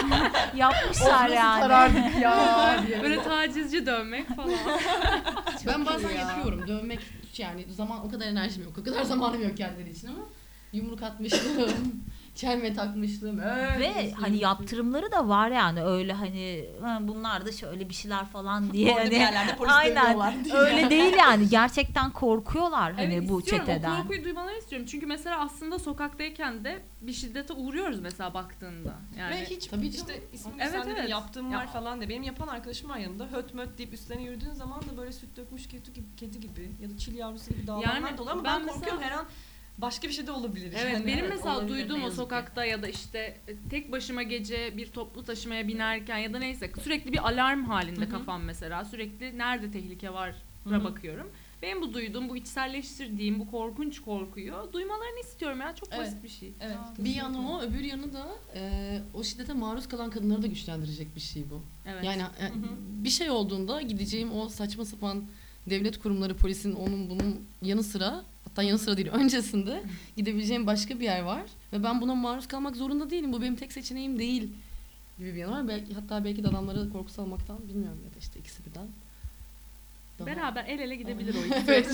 Yapmışlar yani. Karardık ya. Böyle tacizci dövmek falan. ben bazen ya. yapıyorum. Dövmek yani zaman o kadar enerjim yok. O kadar zamanım yok kendileri için ama yumruk atmışlığım, çelme takmışlığım. evet, Ve bir hani sürü- yaptırımları da var yani öyle hani "Ha, bunlar da şöyle bir şeyler falan diye Orada bir hani yerlerde polis aynen diye. öyle değil yani gerçekten korkuyorlar hani evet, bu istiyorum. çeteden. O korkuyu duymalarını istiyorum. Çünkü mesela aslında sokaktayken de bir şiddete uğruyoruz mesela baktığında. Yani Ve hiç Tabii işte ismini Evet, sen evet. yaptığım Ya- var falan de. Benim yapan arkadaşım var yanında. Höt möt deyip üstlerine yürüdüğün zaman da böyle süt dökmüş kedi gibi, kedi gibi ya da çil yavrusu gibi dağılanlar Yani da oluyor ama ben ben, mesela- korkuyorum her an başka bir şey de olabilir. Evet Yani. benim mesela olabilir, duyduğum o sokakta ya da işte e, tek başıma gece bir toplu taşımaya binerken ya da neyse sürekli bir alarm halinde Hı hı. kafam mesela sürekli nerede tehlike var Hı hı. bakıyorum. Benim bu duyduğum, bu içselleştirdiğim, bu korkunç korkuyu duymalarını istiyorum ya. Çok Evet. basit bir şey. Evet. bir yanı o, öbür yanı da e, o şiddete maruz kalan kadınları da güçlendirecek bir şey bu. Evet. Yani e, bir şey olduğunda gideceğim o saçma sapan devlet kurumları, polisin onun bunun yanı sıra hatta yanı sıra değil öncesinde gidebileceğim başka bir yer var ve ben buna maruz kalmak zorunda değilim. Bu benim tek seçeneğim değil gibi bir yanı var. Belki, hatta belki de adamları korku salmaktan bilmiyorum ya da işte ikisi birden. Daha- Beraber el ele gidebilir o ikisi. evet.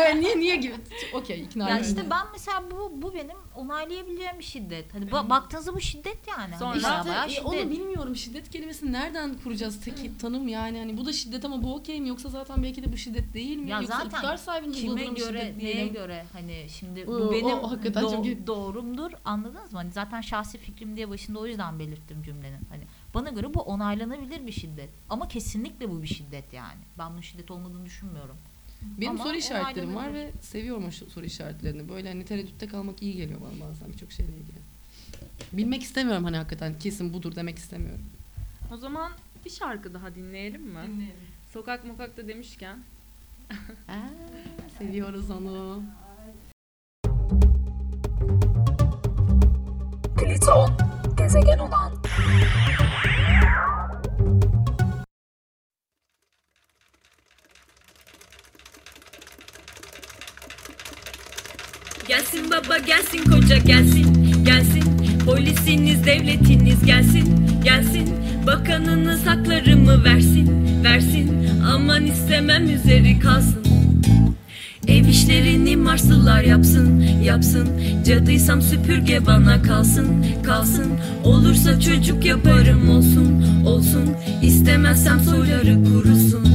evet. Niye niye gibi? Okey ikna Ya ediyorum. işte ben mesela bu bu benim onaylayabileceğim bir şiddet. Hani ba- baktığınızda bu şiddet yani. Sonra- İşte, bayağı e, şiddet. onu bilmiyorum. Şiddet kelimesini nereden kuracağız tek tanım yani? Hani bu da şiddet ama bu okey mi? Yoksa zaten belki de bu şiddet değil mi? Ya Yoksa zaten iktidar sahibinin Kime göre, neye diyelim. göre hani şimdi O- bu o benim hakikaten do- doğrumdur anladınız mı? Hani zaten şahsi fikrim diye başında o yüzden belirttim cümlenin. Hani bana göre bu onaylanabilir bir şiddet. Ama kesinlikle bu bir şiddet yani. Ben bunun şiddet olmadığını düşünmüyorum. Benim Ama soru işaretlerim var ve seviyorum o soru işaretlerini. Böyle hani tereddütte kalmak iyi geliyor bana bazen birçok şeyle ilgili. Bilmek istemiyorum hani hakikaten kesin budur demek istemiyorum. O zaman bir şarkı daha dinleyelim mi? Dinleyelim. Sokak mokakta demişken. Aa, seviyoruz onu. Pliton, gezegen olan. Gelsin baba gelsin koca gelsin. Gelsin Polisiniz devletiniz gelsin. Gelsin Bakanınız haklarımı versin, versin Aman istemem üzeri kalsın Ev işlerini Marslılar yapsın, yapsın. Cadıysam süpürge bana kalsın, kalsın. Olursa çocuk yaparım olsun, olsun. İstemezsem soyları kurusun.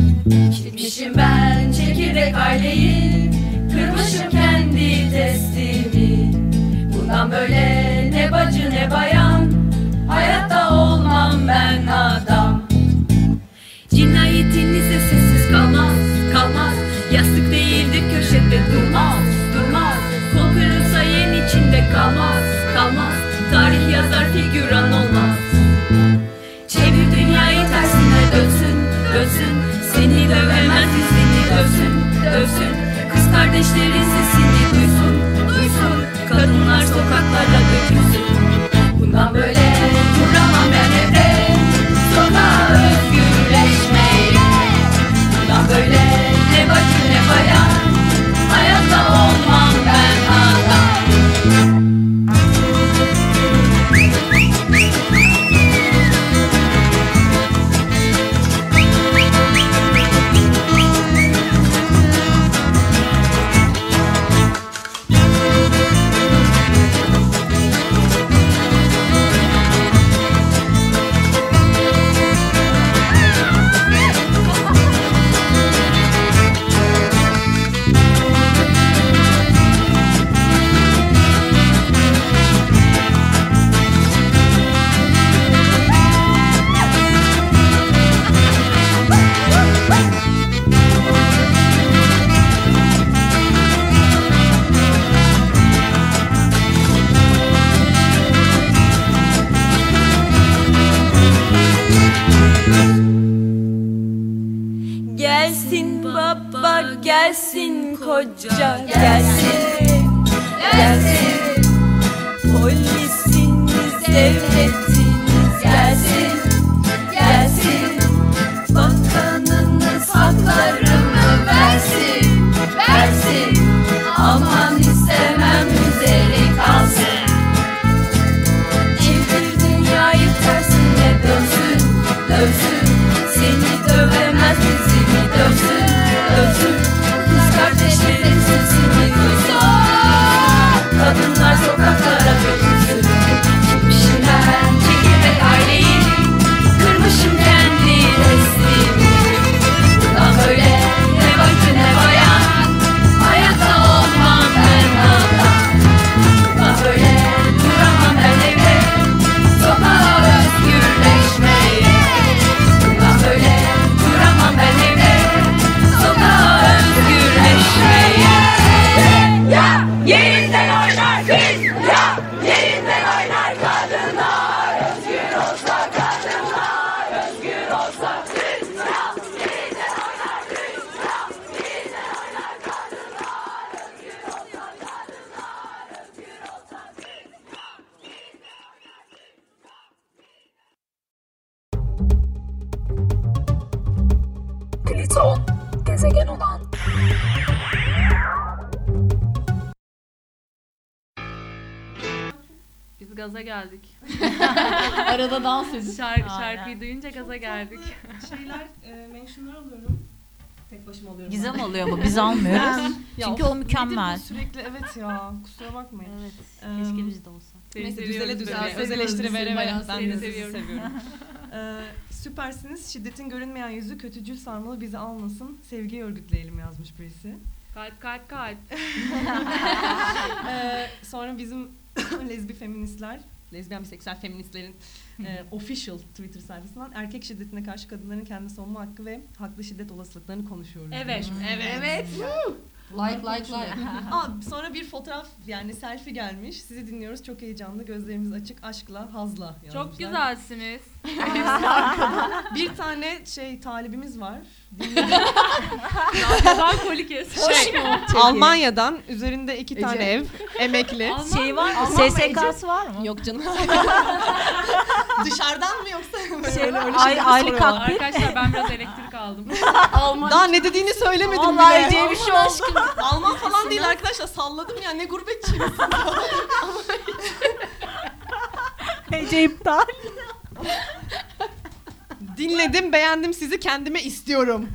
Gitmişim ben çekirdek aileyi Kırmışım kendi testimi. Bundan böyle ne bacı ne bayan kardeşlerin sesini duysun, duysun. Kadınlar sokaklara dökülsün Bundan böyle Şarkı, şarkıyı duyunca gaza geldik. Şeyler, e, mentionlar alıyorum. Tek başıma alıyorum. Gizem ben. alıyor ama biz almıyoruz. Ya Çünkü o mükemmel. Sürekli evet ya kusura bakmayın. Evet. Keşke bizde olsa. Seni Neyse seviyoruz düzele düzele öz eleştiri vere vere Bayağı ben seni de sizi seviyorum. seviyorum. Ee, süpersiniz. Şiddetin görünmeyen yüzü kötücül sarmalı bizi almasın. Sevgiyi örgütleyelim yazmış birisi. Kalp kalp kalp. Ee, sonra bizim lezbi feministler, lezbiyen biseksüel feministlerin e, official Twitter sayfasından erkek şiddetine karşı kadınların kendi savunma hakkı ve haklı şiddet olasılıklarını konuşuyoruz. Evet, evet. Evet. Like like like. Aa, sonra bir fotoğraf yani selfie gelmiş. Sizi dinliyoruz. Çok heyecanlı. Gözlerimiz açık. Aşkla, hazla yazmışlar. Bir tane şey talibimiz var. Radyodan koli kes. Şey, Almanya'dan üzerinde iki tane ev, emekli. Şey var mı? Alman mı SSK'sı var mı? Yok canım. Dışarıdan mı yoksa böyle Şey, öyle ay- şeyler aylık soruyorlar. Arkadaşlar ben biraz elektrik aldım. Daha ne dediğini söylemedim Vallahi bile. diye bir şey oldu. Alman falan değil arkadaşlar salladım ya ne gurbetçiyim. Ece iptal. Dinledim, beğendim sizi, kendime istiyorum.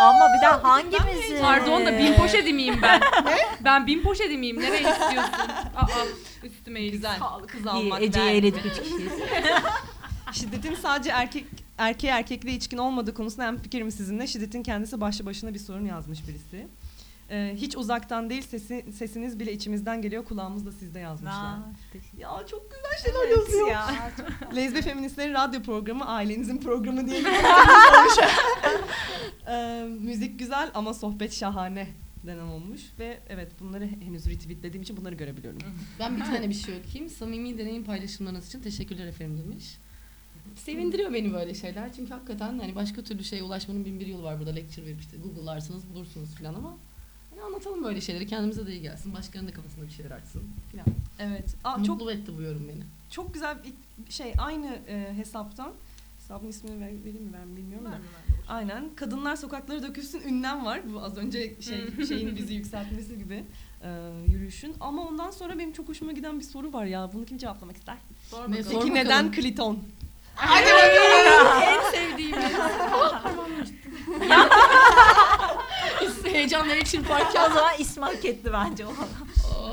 Ama bir daha hangimizi? Pardon da bin poşeti miyim ben? ben bin poşeti miyim? Nereye istiyorsun? Aa, üstüme. Güzel. Sağlık. Kız almak. Ece'yi ver. eledik üç kişiyiz. Şiddetin sadece erkek erkeğe erkekliğe içkin olmadığı konusunda hem fikrim sizinle. Şiddetin kendisi başlı başına bir sorun yazmış birisi. Ee, hiç uzaktan değil sesi, sesiniz bile içimizden geliyor kulağımız da sizde yazmışlar. Ya çok güzel şeyler yazıyor. ya. Lezbi Feministlerin radyo programı ailenizin programı diye bir. Ee, müzik güzel ama sohbet şahane denen olmuş ve evet bunları henüz retweetlediğim için bunları görebiliyorum. Ben bir tane bir şey okuyayım. Samimi deneyim paylaşımlarınız için teşekkürler efendim demiş. Sevindiriyor beni böyle şeyler. Çünkü hakikaten hani başka türlü şeye ulaşmanın bin bir yolu var. Burada lecture verip işte Google'larsınız bulursunuz falan ama anlatalım böyle şeyleri. Kendimize de iyi gelsin. Başkalarının da kafasında bir şeyler açsın falan. Evet. Aa, Çok çok Mutlu etti bu yorum beni. çok güzel bir şey aynı e, hesaptan hesabın ismini ver, vereyim mi ben bilmiyorum da. Aynen. Kadınlar sokaklara dökülsün ünlem var. Bu az önce şey şeyin bizi yükseltmesi gibi e, yürüyüşün. Ama ondan sonra benim çok hoşuma giden bir soru var ya. Bunu kim cevaplamak ister? Sor bakalım. sor Peki bakalım. neden kliton? en sevdiğim. Heyecanla için o fark zaman ismi hak etti bence o.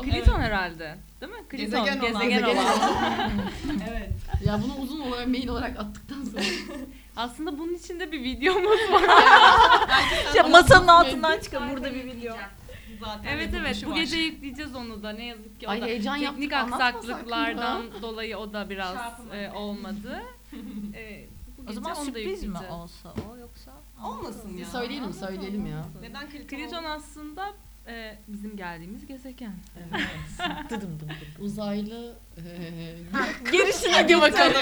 Kliton herhalde. Değil mi? Kliton. Gezegen olan. Gezegen olan. evet. Ya bunu uzun olarak mail olarak attıktan sonra. Aslında bunun içinde bir videomuz var. Ya masanın altından çıkan burada bir video. Zaten evet evet bu var. gece yükleyeceğiz onu da ne yazık ki o Ay da heyecan teknik yaptık, aksaklıklardan dolayı o da biraz e, olmadı. E, bu O zaman onu da sürpriz mi olsa o yoksa? Olmasın ya. söyleyelim söyleyelim ya. Neden? Kliton aslında e, bizim geldiğimiz gezegen. Dıdım dım dım. Uzaylı eee Gerisine Hadi bakalım.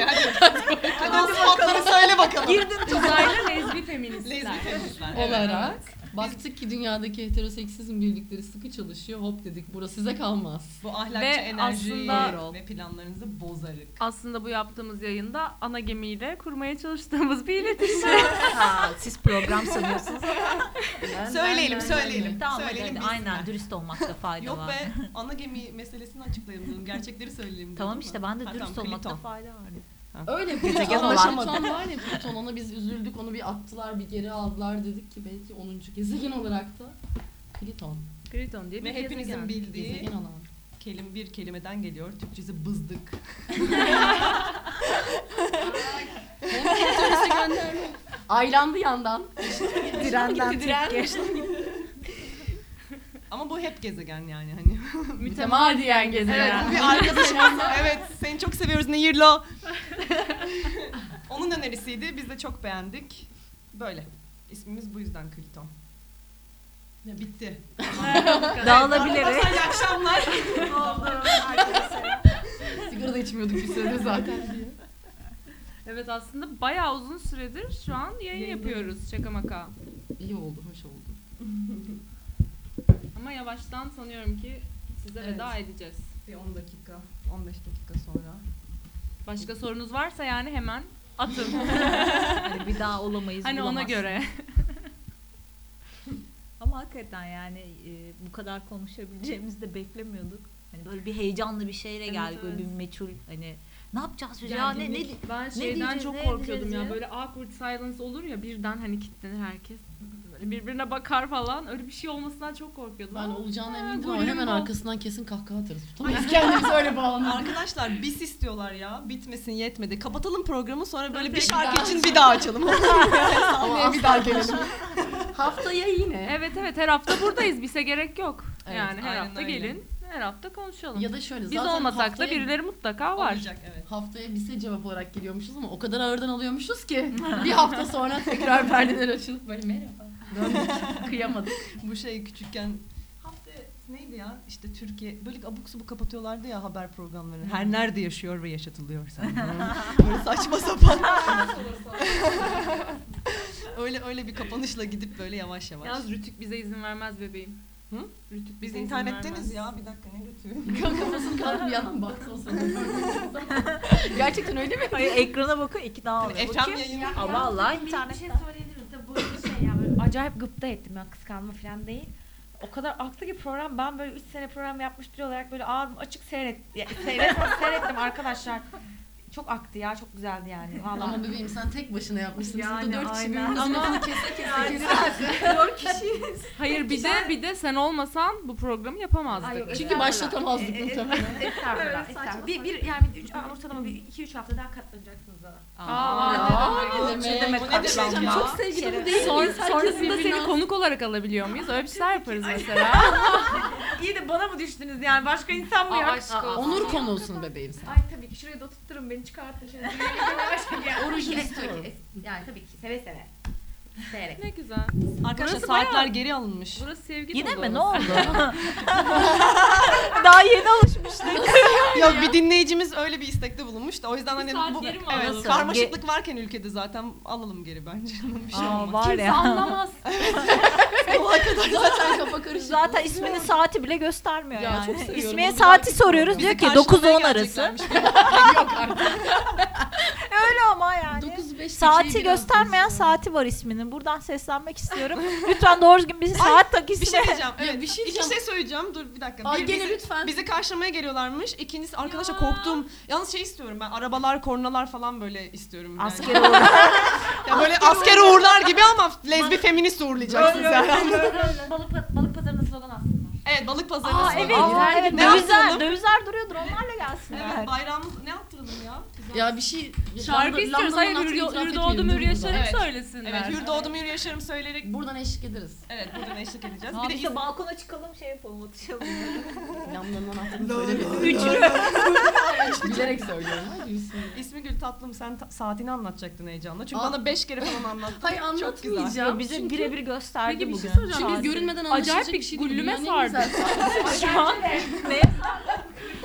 Hadi o spotları söyle bakalım. Girdim Uzaylı lezbi feministler. Lezbi feministler. Evet. olarak baktık ki dünyadaki heteroseksizm birlikleri sıkı çalışıyor. Hop dedik burası size kalmaz. Bu ahlakçı Ve enerjiyi aslında- ve planlarınızı bozarık. Aslında bu yaptığımız yayında ana gemiyle kurmaya çalıştığımız bir iletişim. Ha, siz program sanıyorsunuz. Söyleyelim, söyleyelim. Tamam söyleyelim hadi, aynen bilsinler. dürüst olmakta fayda Yok var. be ana gemi meselesini açıklayalım dedim. Gerçekleri söyleyelim dedim. Tamam ama- işte ben de Ha, dürüst tamam, olmakta fayda var. Öyle Gezegen Plüton olan. Plüton var ya Plüton ona biz üzüldük onu bir attılar bir geri aldılar dedik ki belki 10. gezegen olarak da Pliton. Kriton diye bir Ve hepinizin gezegen. bildiği Gezegen olan. kelim bir kelimeden geliyor. Türkçesi bızdık. Aylandı yandan. Direnden tepki. Ama bu hep gezegen yani hani. Mütemadiyen gezegen. Evet bu bir arkadaşımız. evet seni çok seviyoruz Nehirlo. Onun önerisiydi. Biz de çok beğendik. Böyle. İsmimiz bu yüzden Kliton. Ya bitti. Dağılabiliriz. İyi akşamlar. Sigara da içmiyorduk bir süredir zaten diye. Evet aslında bayağı uzun süredir şu an yayın yapıyoruz şaka maka. İyi oldu, hoş oldu. Ama yavaştan sanıyorum ki size Evet. veda edeceğiz. Bir 10 dakika, 15 dakika sonra. Başka sorunuz varsa yani hemen atın. Hani bir daha olamayız. hani ona bulamazsın. göre. Ama hakikaten yani e, bu kadar konuşabileceğimizi de beklemiyorduk. Hani böyle bir heyecanlı bir şeyle Evet, geldik. Böyle bir meçhul hani ne yapacağız ya ne ne Gerginlik. ben şeyden diyeceğiz, çok ne korkuyordum ya. ya? Böyle awkward silence olur ya birden hani kilitlenir herkes. Böyle birbirine bakar falan. Öyle bir şey olmasından çok korkuyordum. Ben Ama olacağına ha, emindim bu ama hemen arkasından kesin kahkaha atarız. Tutamayız kendimizi öyle bağlanırız. Arkadaşlar bis istiyorlar ya. Bitmesin yetmedi. Kapatalım programı sonra böyle bir Tekrar şarkı için bir daha açalım. Ama bir daha gelelim. Haftaya yine. Evet evet her hafta buradayız. Bize gerek yok. Evet, yani her aynen hafta öyle. gelin. Her hafta konuşalım. Ya da şöyle Biz zaten olmasak da haftaya- birileri mutlaka var. Olacak evet. Haftaya bize cevap olarak geliyormuşuz ama o kadar ağırdan alıyormuşuz ki bir hafta sonra tekrar perdeler açılıp böyle merhaba. Döndük. Kıyamadık. Bu şey küçükken hafta neydi ya? İşte Türkiye böyle abuk subuk kapatıyorlardı ya haber programlarını. Her nerede yaşıyor ve yaşatılıyor sen. böyle saçma sapan. öyle öyle bir kapanışla gidip böyle yavaş yavaş. Yalnız Rütük bize izin vermez bebeğim. Hı? Rütük Biz internetteniz ya. Bir dakika ne götürüyor? Kafasını kaldırıp bir yandan sırada. Gerçekten öyle mi? Hayır ekrana bakın ikna oluyor. FM Bakayım. yayını. Ama Allah Bir şey internetten. söyleyebilirim. Tabii bu bir şey ya böyle acayip gıpta ettim ya kıskanma falan değil. O kadar aklı ki program ben böyle 3 sene program yapmış biri olarak böyle ağzım açık seyret ya, seyret seyrettim arkadaşlar. çok aktı ya çok güzeldi yani. Vallahi. Ama bebeğim sen tek başına yapmışsın. Yani Biz burada dört kişi aynen. birbirimizi Ama- kese kese kese. Dört kişiyiz. Hayır bir de bir de sen olmasan bu programı yapamazdık. Ay yok, Çünkü başlatamazdık E, e, muhtemelen. Estağfurullah, estağfurullah. Bir, bir, yani bir, üç, ortalama bir iki üç hafta daha katlanacaksınız bana. Aa, ne ne demek? Bu ne demek ya? Çok sevgili bu değil Son, sonrasında seni konuk olarak alabiliyor muyuz? Öyle bir şeyler yaparız mesela. İyi de bana mı düştünüz yani? Başka insan mı Aa, yok? aşk olsun. Onur bebeğim sen. Ay tabii ki şuraya da oturtturun beni çıkartın. Orucu istiyorum. Yani tabii ki seve seve. Severek. ne güzel. Arkadaşlar Burası saatler bayağı- geri alınmış. Burası sevgi Yine dolu. mi? Ne oldu? Daha yeni alışmıştık. Yok bir dinleyicimiz öyle bir istekte bulunmuş da o yüzden hani saat bu geri mi evet, alalım? karmaşıklık varken ülkede zaten alalım geri bence. bir şey Aa, olmaz. var Kimse ya. anlamaz. Zaten kafa karışık. Zaten isminin saati bile göstermiyor Ya, yani. seviyorum. İsmiye saati soruyoruz Bizi diyor ki karşılamaya 9-10 arası. geleceklermiş. Yok artık. Öyle ama yani. 9-5 Saati göstermeyen saati var isminin. Buradan seslenmek istiyorum. Lütfen doğru düzgün bir saat tak Bir şey diyeceğim. Ya Evet, bir şey İki diyeceğim. şey söyleyeceğim. Dur bir dakika. Bir, gene bizi, lütfen. bizi karşılamaya geliyorlarmış. İkincisi arkadaşlar korktum. Yalnız şey istiyorum ben. Arabalar, kornalar falan böyle istiyorum. Yani. Asker olur. Ya böyle asker uğurlar gibi ama lezbi feminist uğurlayacaksınız yani. balık, balık pazarında slogan aslında. Evet balık pazarı. Aa, evet. Aa, evet, Ne dövizler, yapalım? dövizler duruyordur onlarla gelsinler. Evet bayrağımız ne yaptıralım ya? Ya bir şey... Şarkı istiyoruz. Hayır hür, hür doğdum hür yaşarım Evet. söylesinler. Evet hür doğdum hür yaşarım söyleyerek Buradan eşlik ederiz. evet buradan eşlik edeceğiz. Tamam bir de işte is- balkona çıkalım şey yapalım atışalım. Lambda'nın anahtarını söylemedim. Bilerek söylüyorum. Hadi Hüsnü. ismi Gül Tatlım sen ta- saatini anlatacaktın heyecanla. Çünkü Aa. bana beş kere falan anlattın. Hayır Çok güzel. anlatmayacağım. Bize Çünkü- birebir gösterdi Peki bir bugün. şey soracağım. Çünkü görünmeden Acayip anlaşılacak bir bir şey değil. güllüme Dünyanın en sardı. güzel Şu an.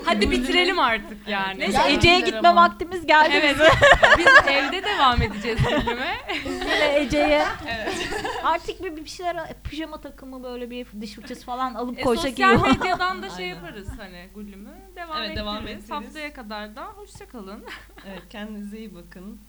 Hadi bitirelim artık yani. Neyse Ece'ye gitme ama. Vaktimiz geldi Evet. bize. Biz evde devam edeceğiz güllüme. Yine Ece'ye. Evet. Artık bir, bir şeyler pijama takımı böyle bir diş fırçası falan alıp E, iyi sosyal medyadan da şey Aynen. yaparız hani güllümü. Devam Evet, devam ederiz. Haftaya kadar da hoşça kalın. Evet kendinize iyi bakın.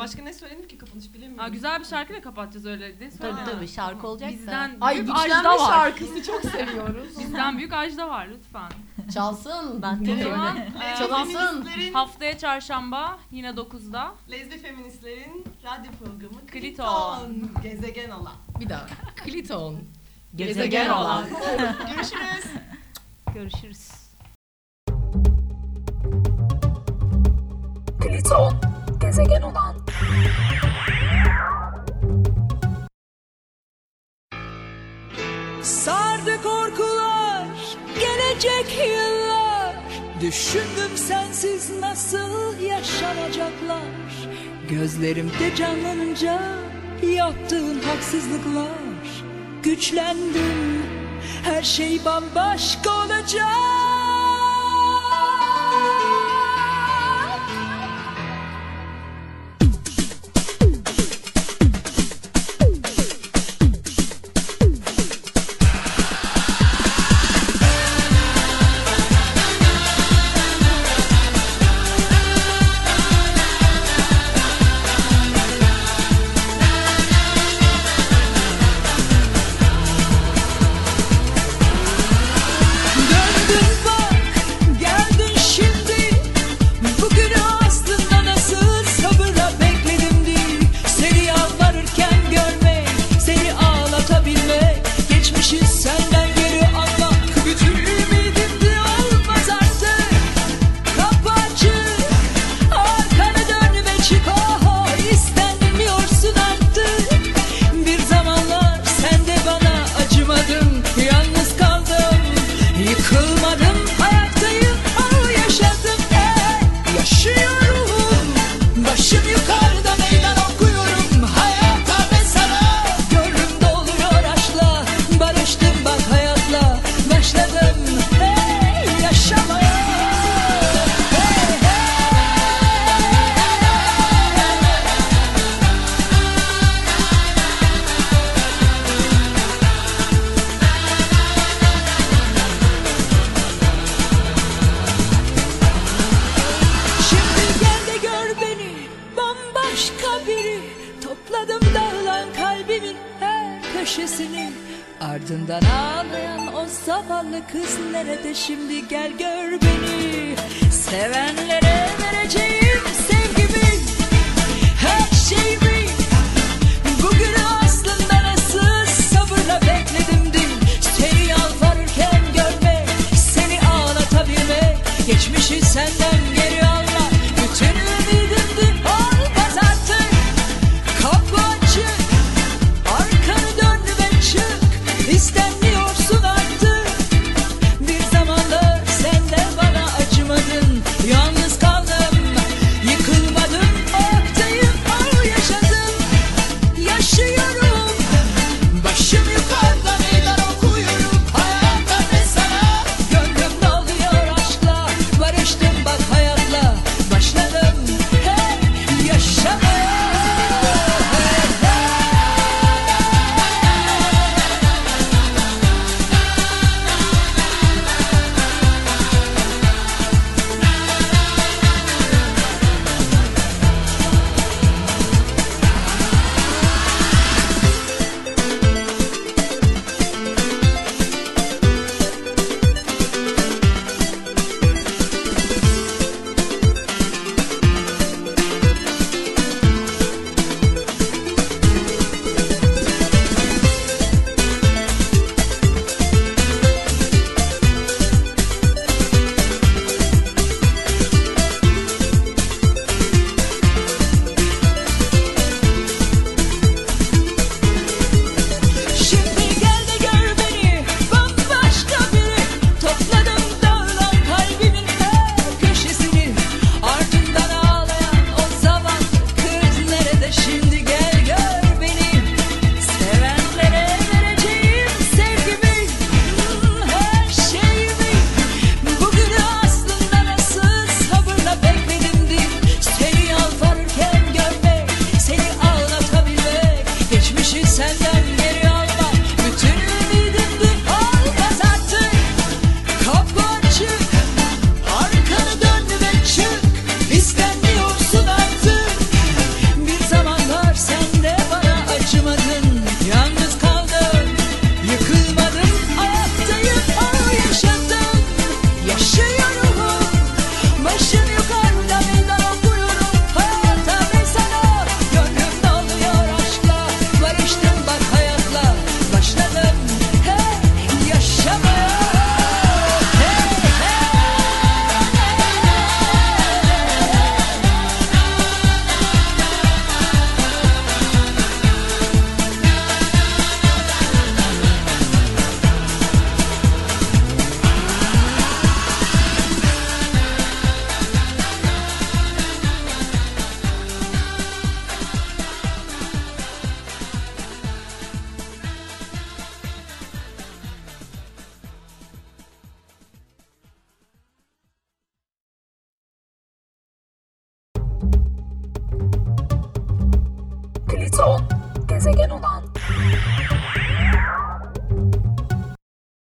Başka ne söylenir ki kapanış bilemiyorum. Aa, güzel bir şarkıyla kapatacağız öyle de. Tabii tabii şarkı olacak Bizden Ay büyük güçlenme Ajda var. şarkısı çok seviyoruz. Bizden büyük Ajda var lütfen. Çalsın. Ben O de zaman öyle. e, Çalsın. Feministlerin, haftaya çarşamba yine 9'da lezbi feministlerin radyo programı Kliton. Gezegen olan. Bir daha. Kliton. Gezegen olan. Görüşürüz. Görüşürüz. Pliton, gezegen olan. Sardı korkular gelecek yıllar. Düşündüm sensiz nasıl yaşanacaklar. Gözlerimde canlanınca yaptığın haksızlıklar. Güçlendim her şey bambaşka olacak